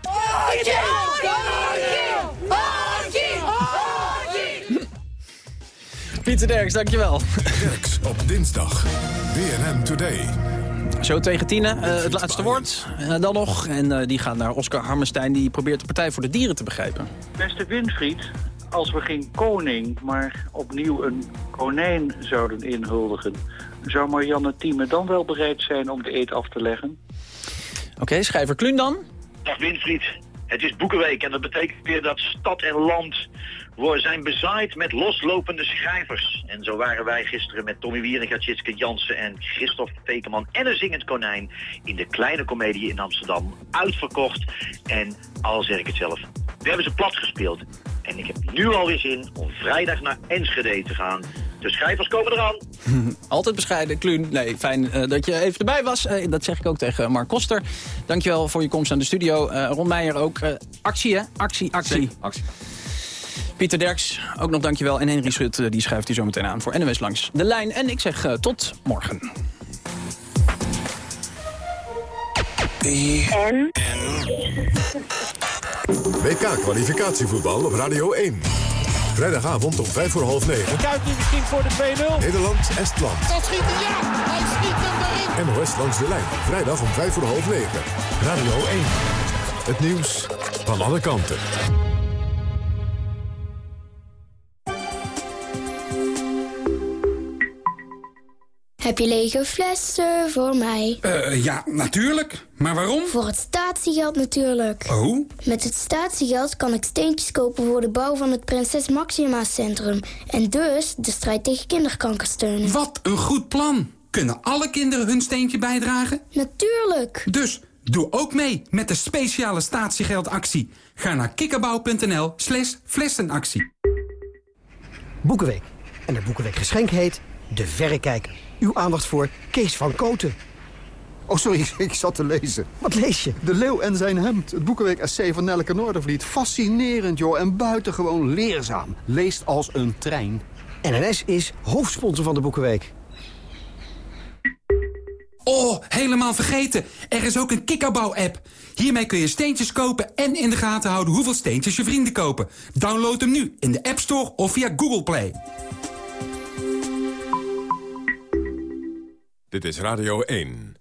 S7: Pieter Derks, dankjewel.
S26: Derks op dinsdag. BNN Today.
S7: Zo tegen Tine, eh, het laatste woord. Eh, dan nog. En eh, die gaat naar Oscar Hammerstein. Die probeert de Partij voor de Dieren te begrijpen.
S39: Beste Winfried, als we geen koning, maar opnieuw een konijn zouden inhuldigen... zou Marianne Thieme dan wel bereid zijn om de eet af te leggen?
S7: Oké, schrijver Kluun dan?
S40: Dag Winfried, het is Boekenweek en dat betekent weer dat stad en land zijn bezaaid met loslopende schrijvers. En zo waren wij gisteren met Tommy Wieringa, Tjitske Jansen en Christophe Tekeman en een zingend konijn in de kleine komedie in Amsterdam uitverkocht. En al zeg ik het zelf, we hebben ze plat gespeeld. En ik heb nu alweer zin om vrijdag naar Enschede te gaan. De schrijvers komen eraan.
S7: Altijd bescheiden, Kluun. Nee, fijn eh, dat je even erbij was. Eh, dat zeg ik ook tegen Mark Koster. Dankjewel voor je komst aan de studio. Eh Ron Meijer ook. Actie, hè? Actie, actie.
S3: actie.
S7: Pieter Derks, ook nog dankjewel. En Henry Schut, die schuift hier zo meteen aan voor NWS Langs de Lijn. En ik zeg tot morgen.
S26: En? WK-kwalificatievoetbal op Radio 1. Vrijdagavond om 5 voor half 9.
S31: Kuit nu misschien voor de 2-0.
S26: Nederland-Estland.
S31: Dat schiet hij, ja! Hij schiet hem erin!
S26: NOS langs de lijn. Vrijdag om 5 voor half 9. Radio 1. Het nieuws van alle kanten.
S41: Heb je lege flessen voor mij?
S42: Eh, ja, natuurlijk. Maar waarom?
S41: Voor het statiegeld natuurlijk.
S42: Oh?
S41: Met het statiegeld kan ik steentjes kopen voor de bouw van het Prinses Maxima Centrum. En dus de strijd tegen kinderkanker steunen.
S42: Wat een goed plan. Kunnen alle kinderen hun steentje bijdragen?
S41: Natuurlijk.
S42: Dus doe ook mee met de speciale statiegeldactie. Ga naar kikkerbouw.nl slash flessenactie.
S43: Boekenweek. En de Boekenweek geschenk heet De Verrekijker. Uw aandacht voor Kees van Koten.
S44: Oh, sorry, ik zat te lezen.
S43: Wat lees je?
S44: De Leeuw en zijn hemd. Het boekenweek essay van Nelleke Noordervliet. Fascinerend, joh. En buitengewoon leerzaam. Leest als een trein.
S43: NNS is hoofdsponsor van de Boekenweek.
S42: Oh, helemaal vergeten. Er is ook een kikkerbouw-app. Hiermee kun je steentjes kopen en in de gaten houden hoeveel steentjes je vrienden kopen. Download hem nu in de App Store of via Google Play.
S45: Dit is Radio 1.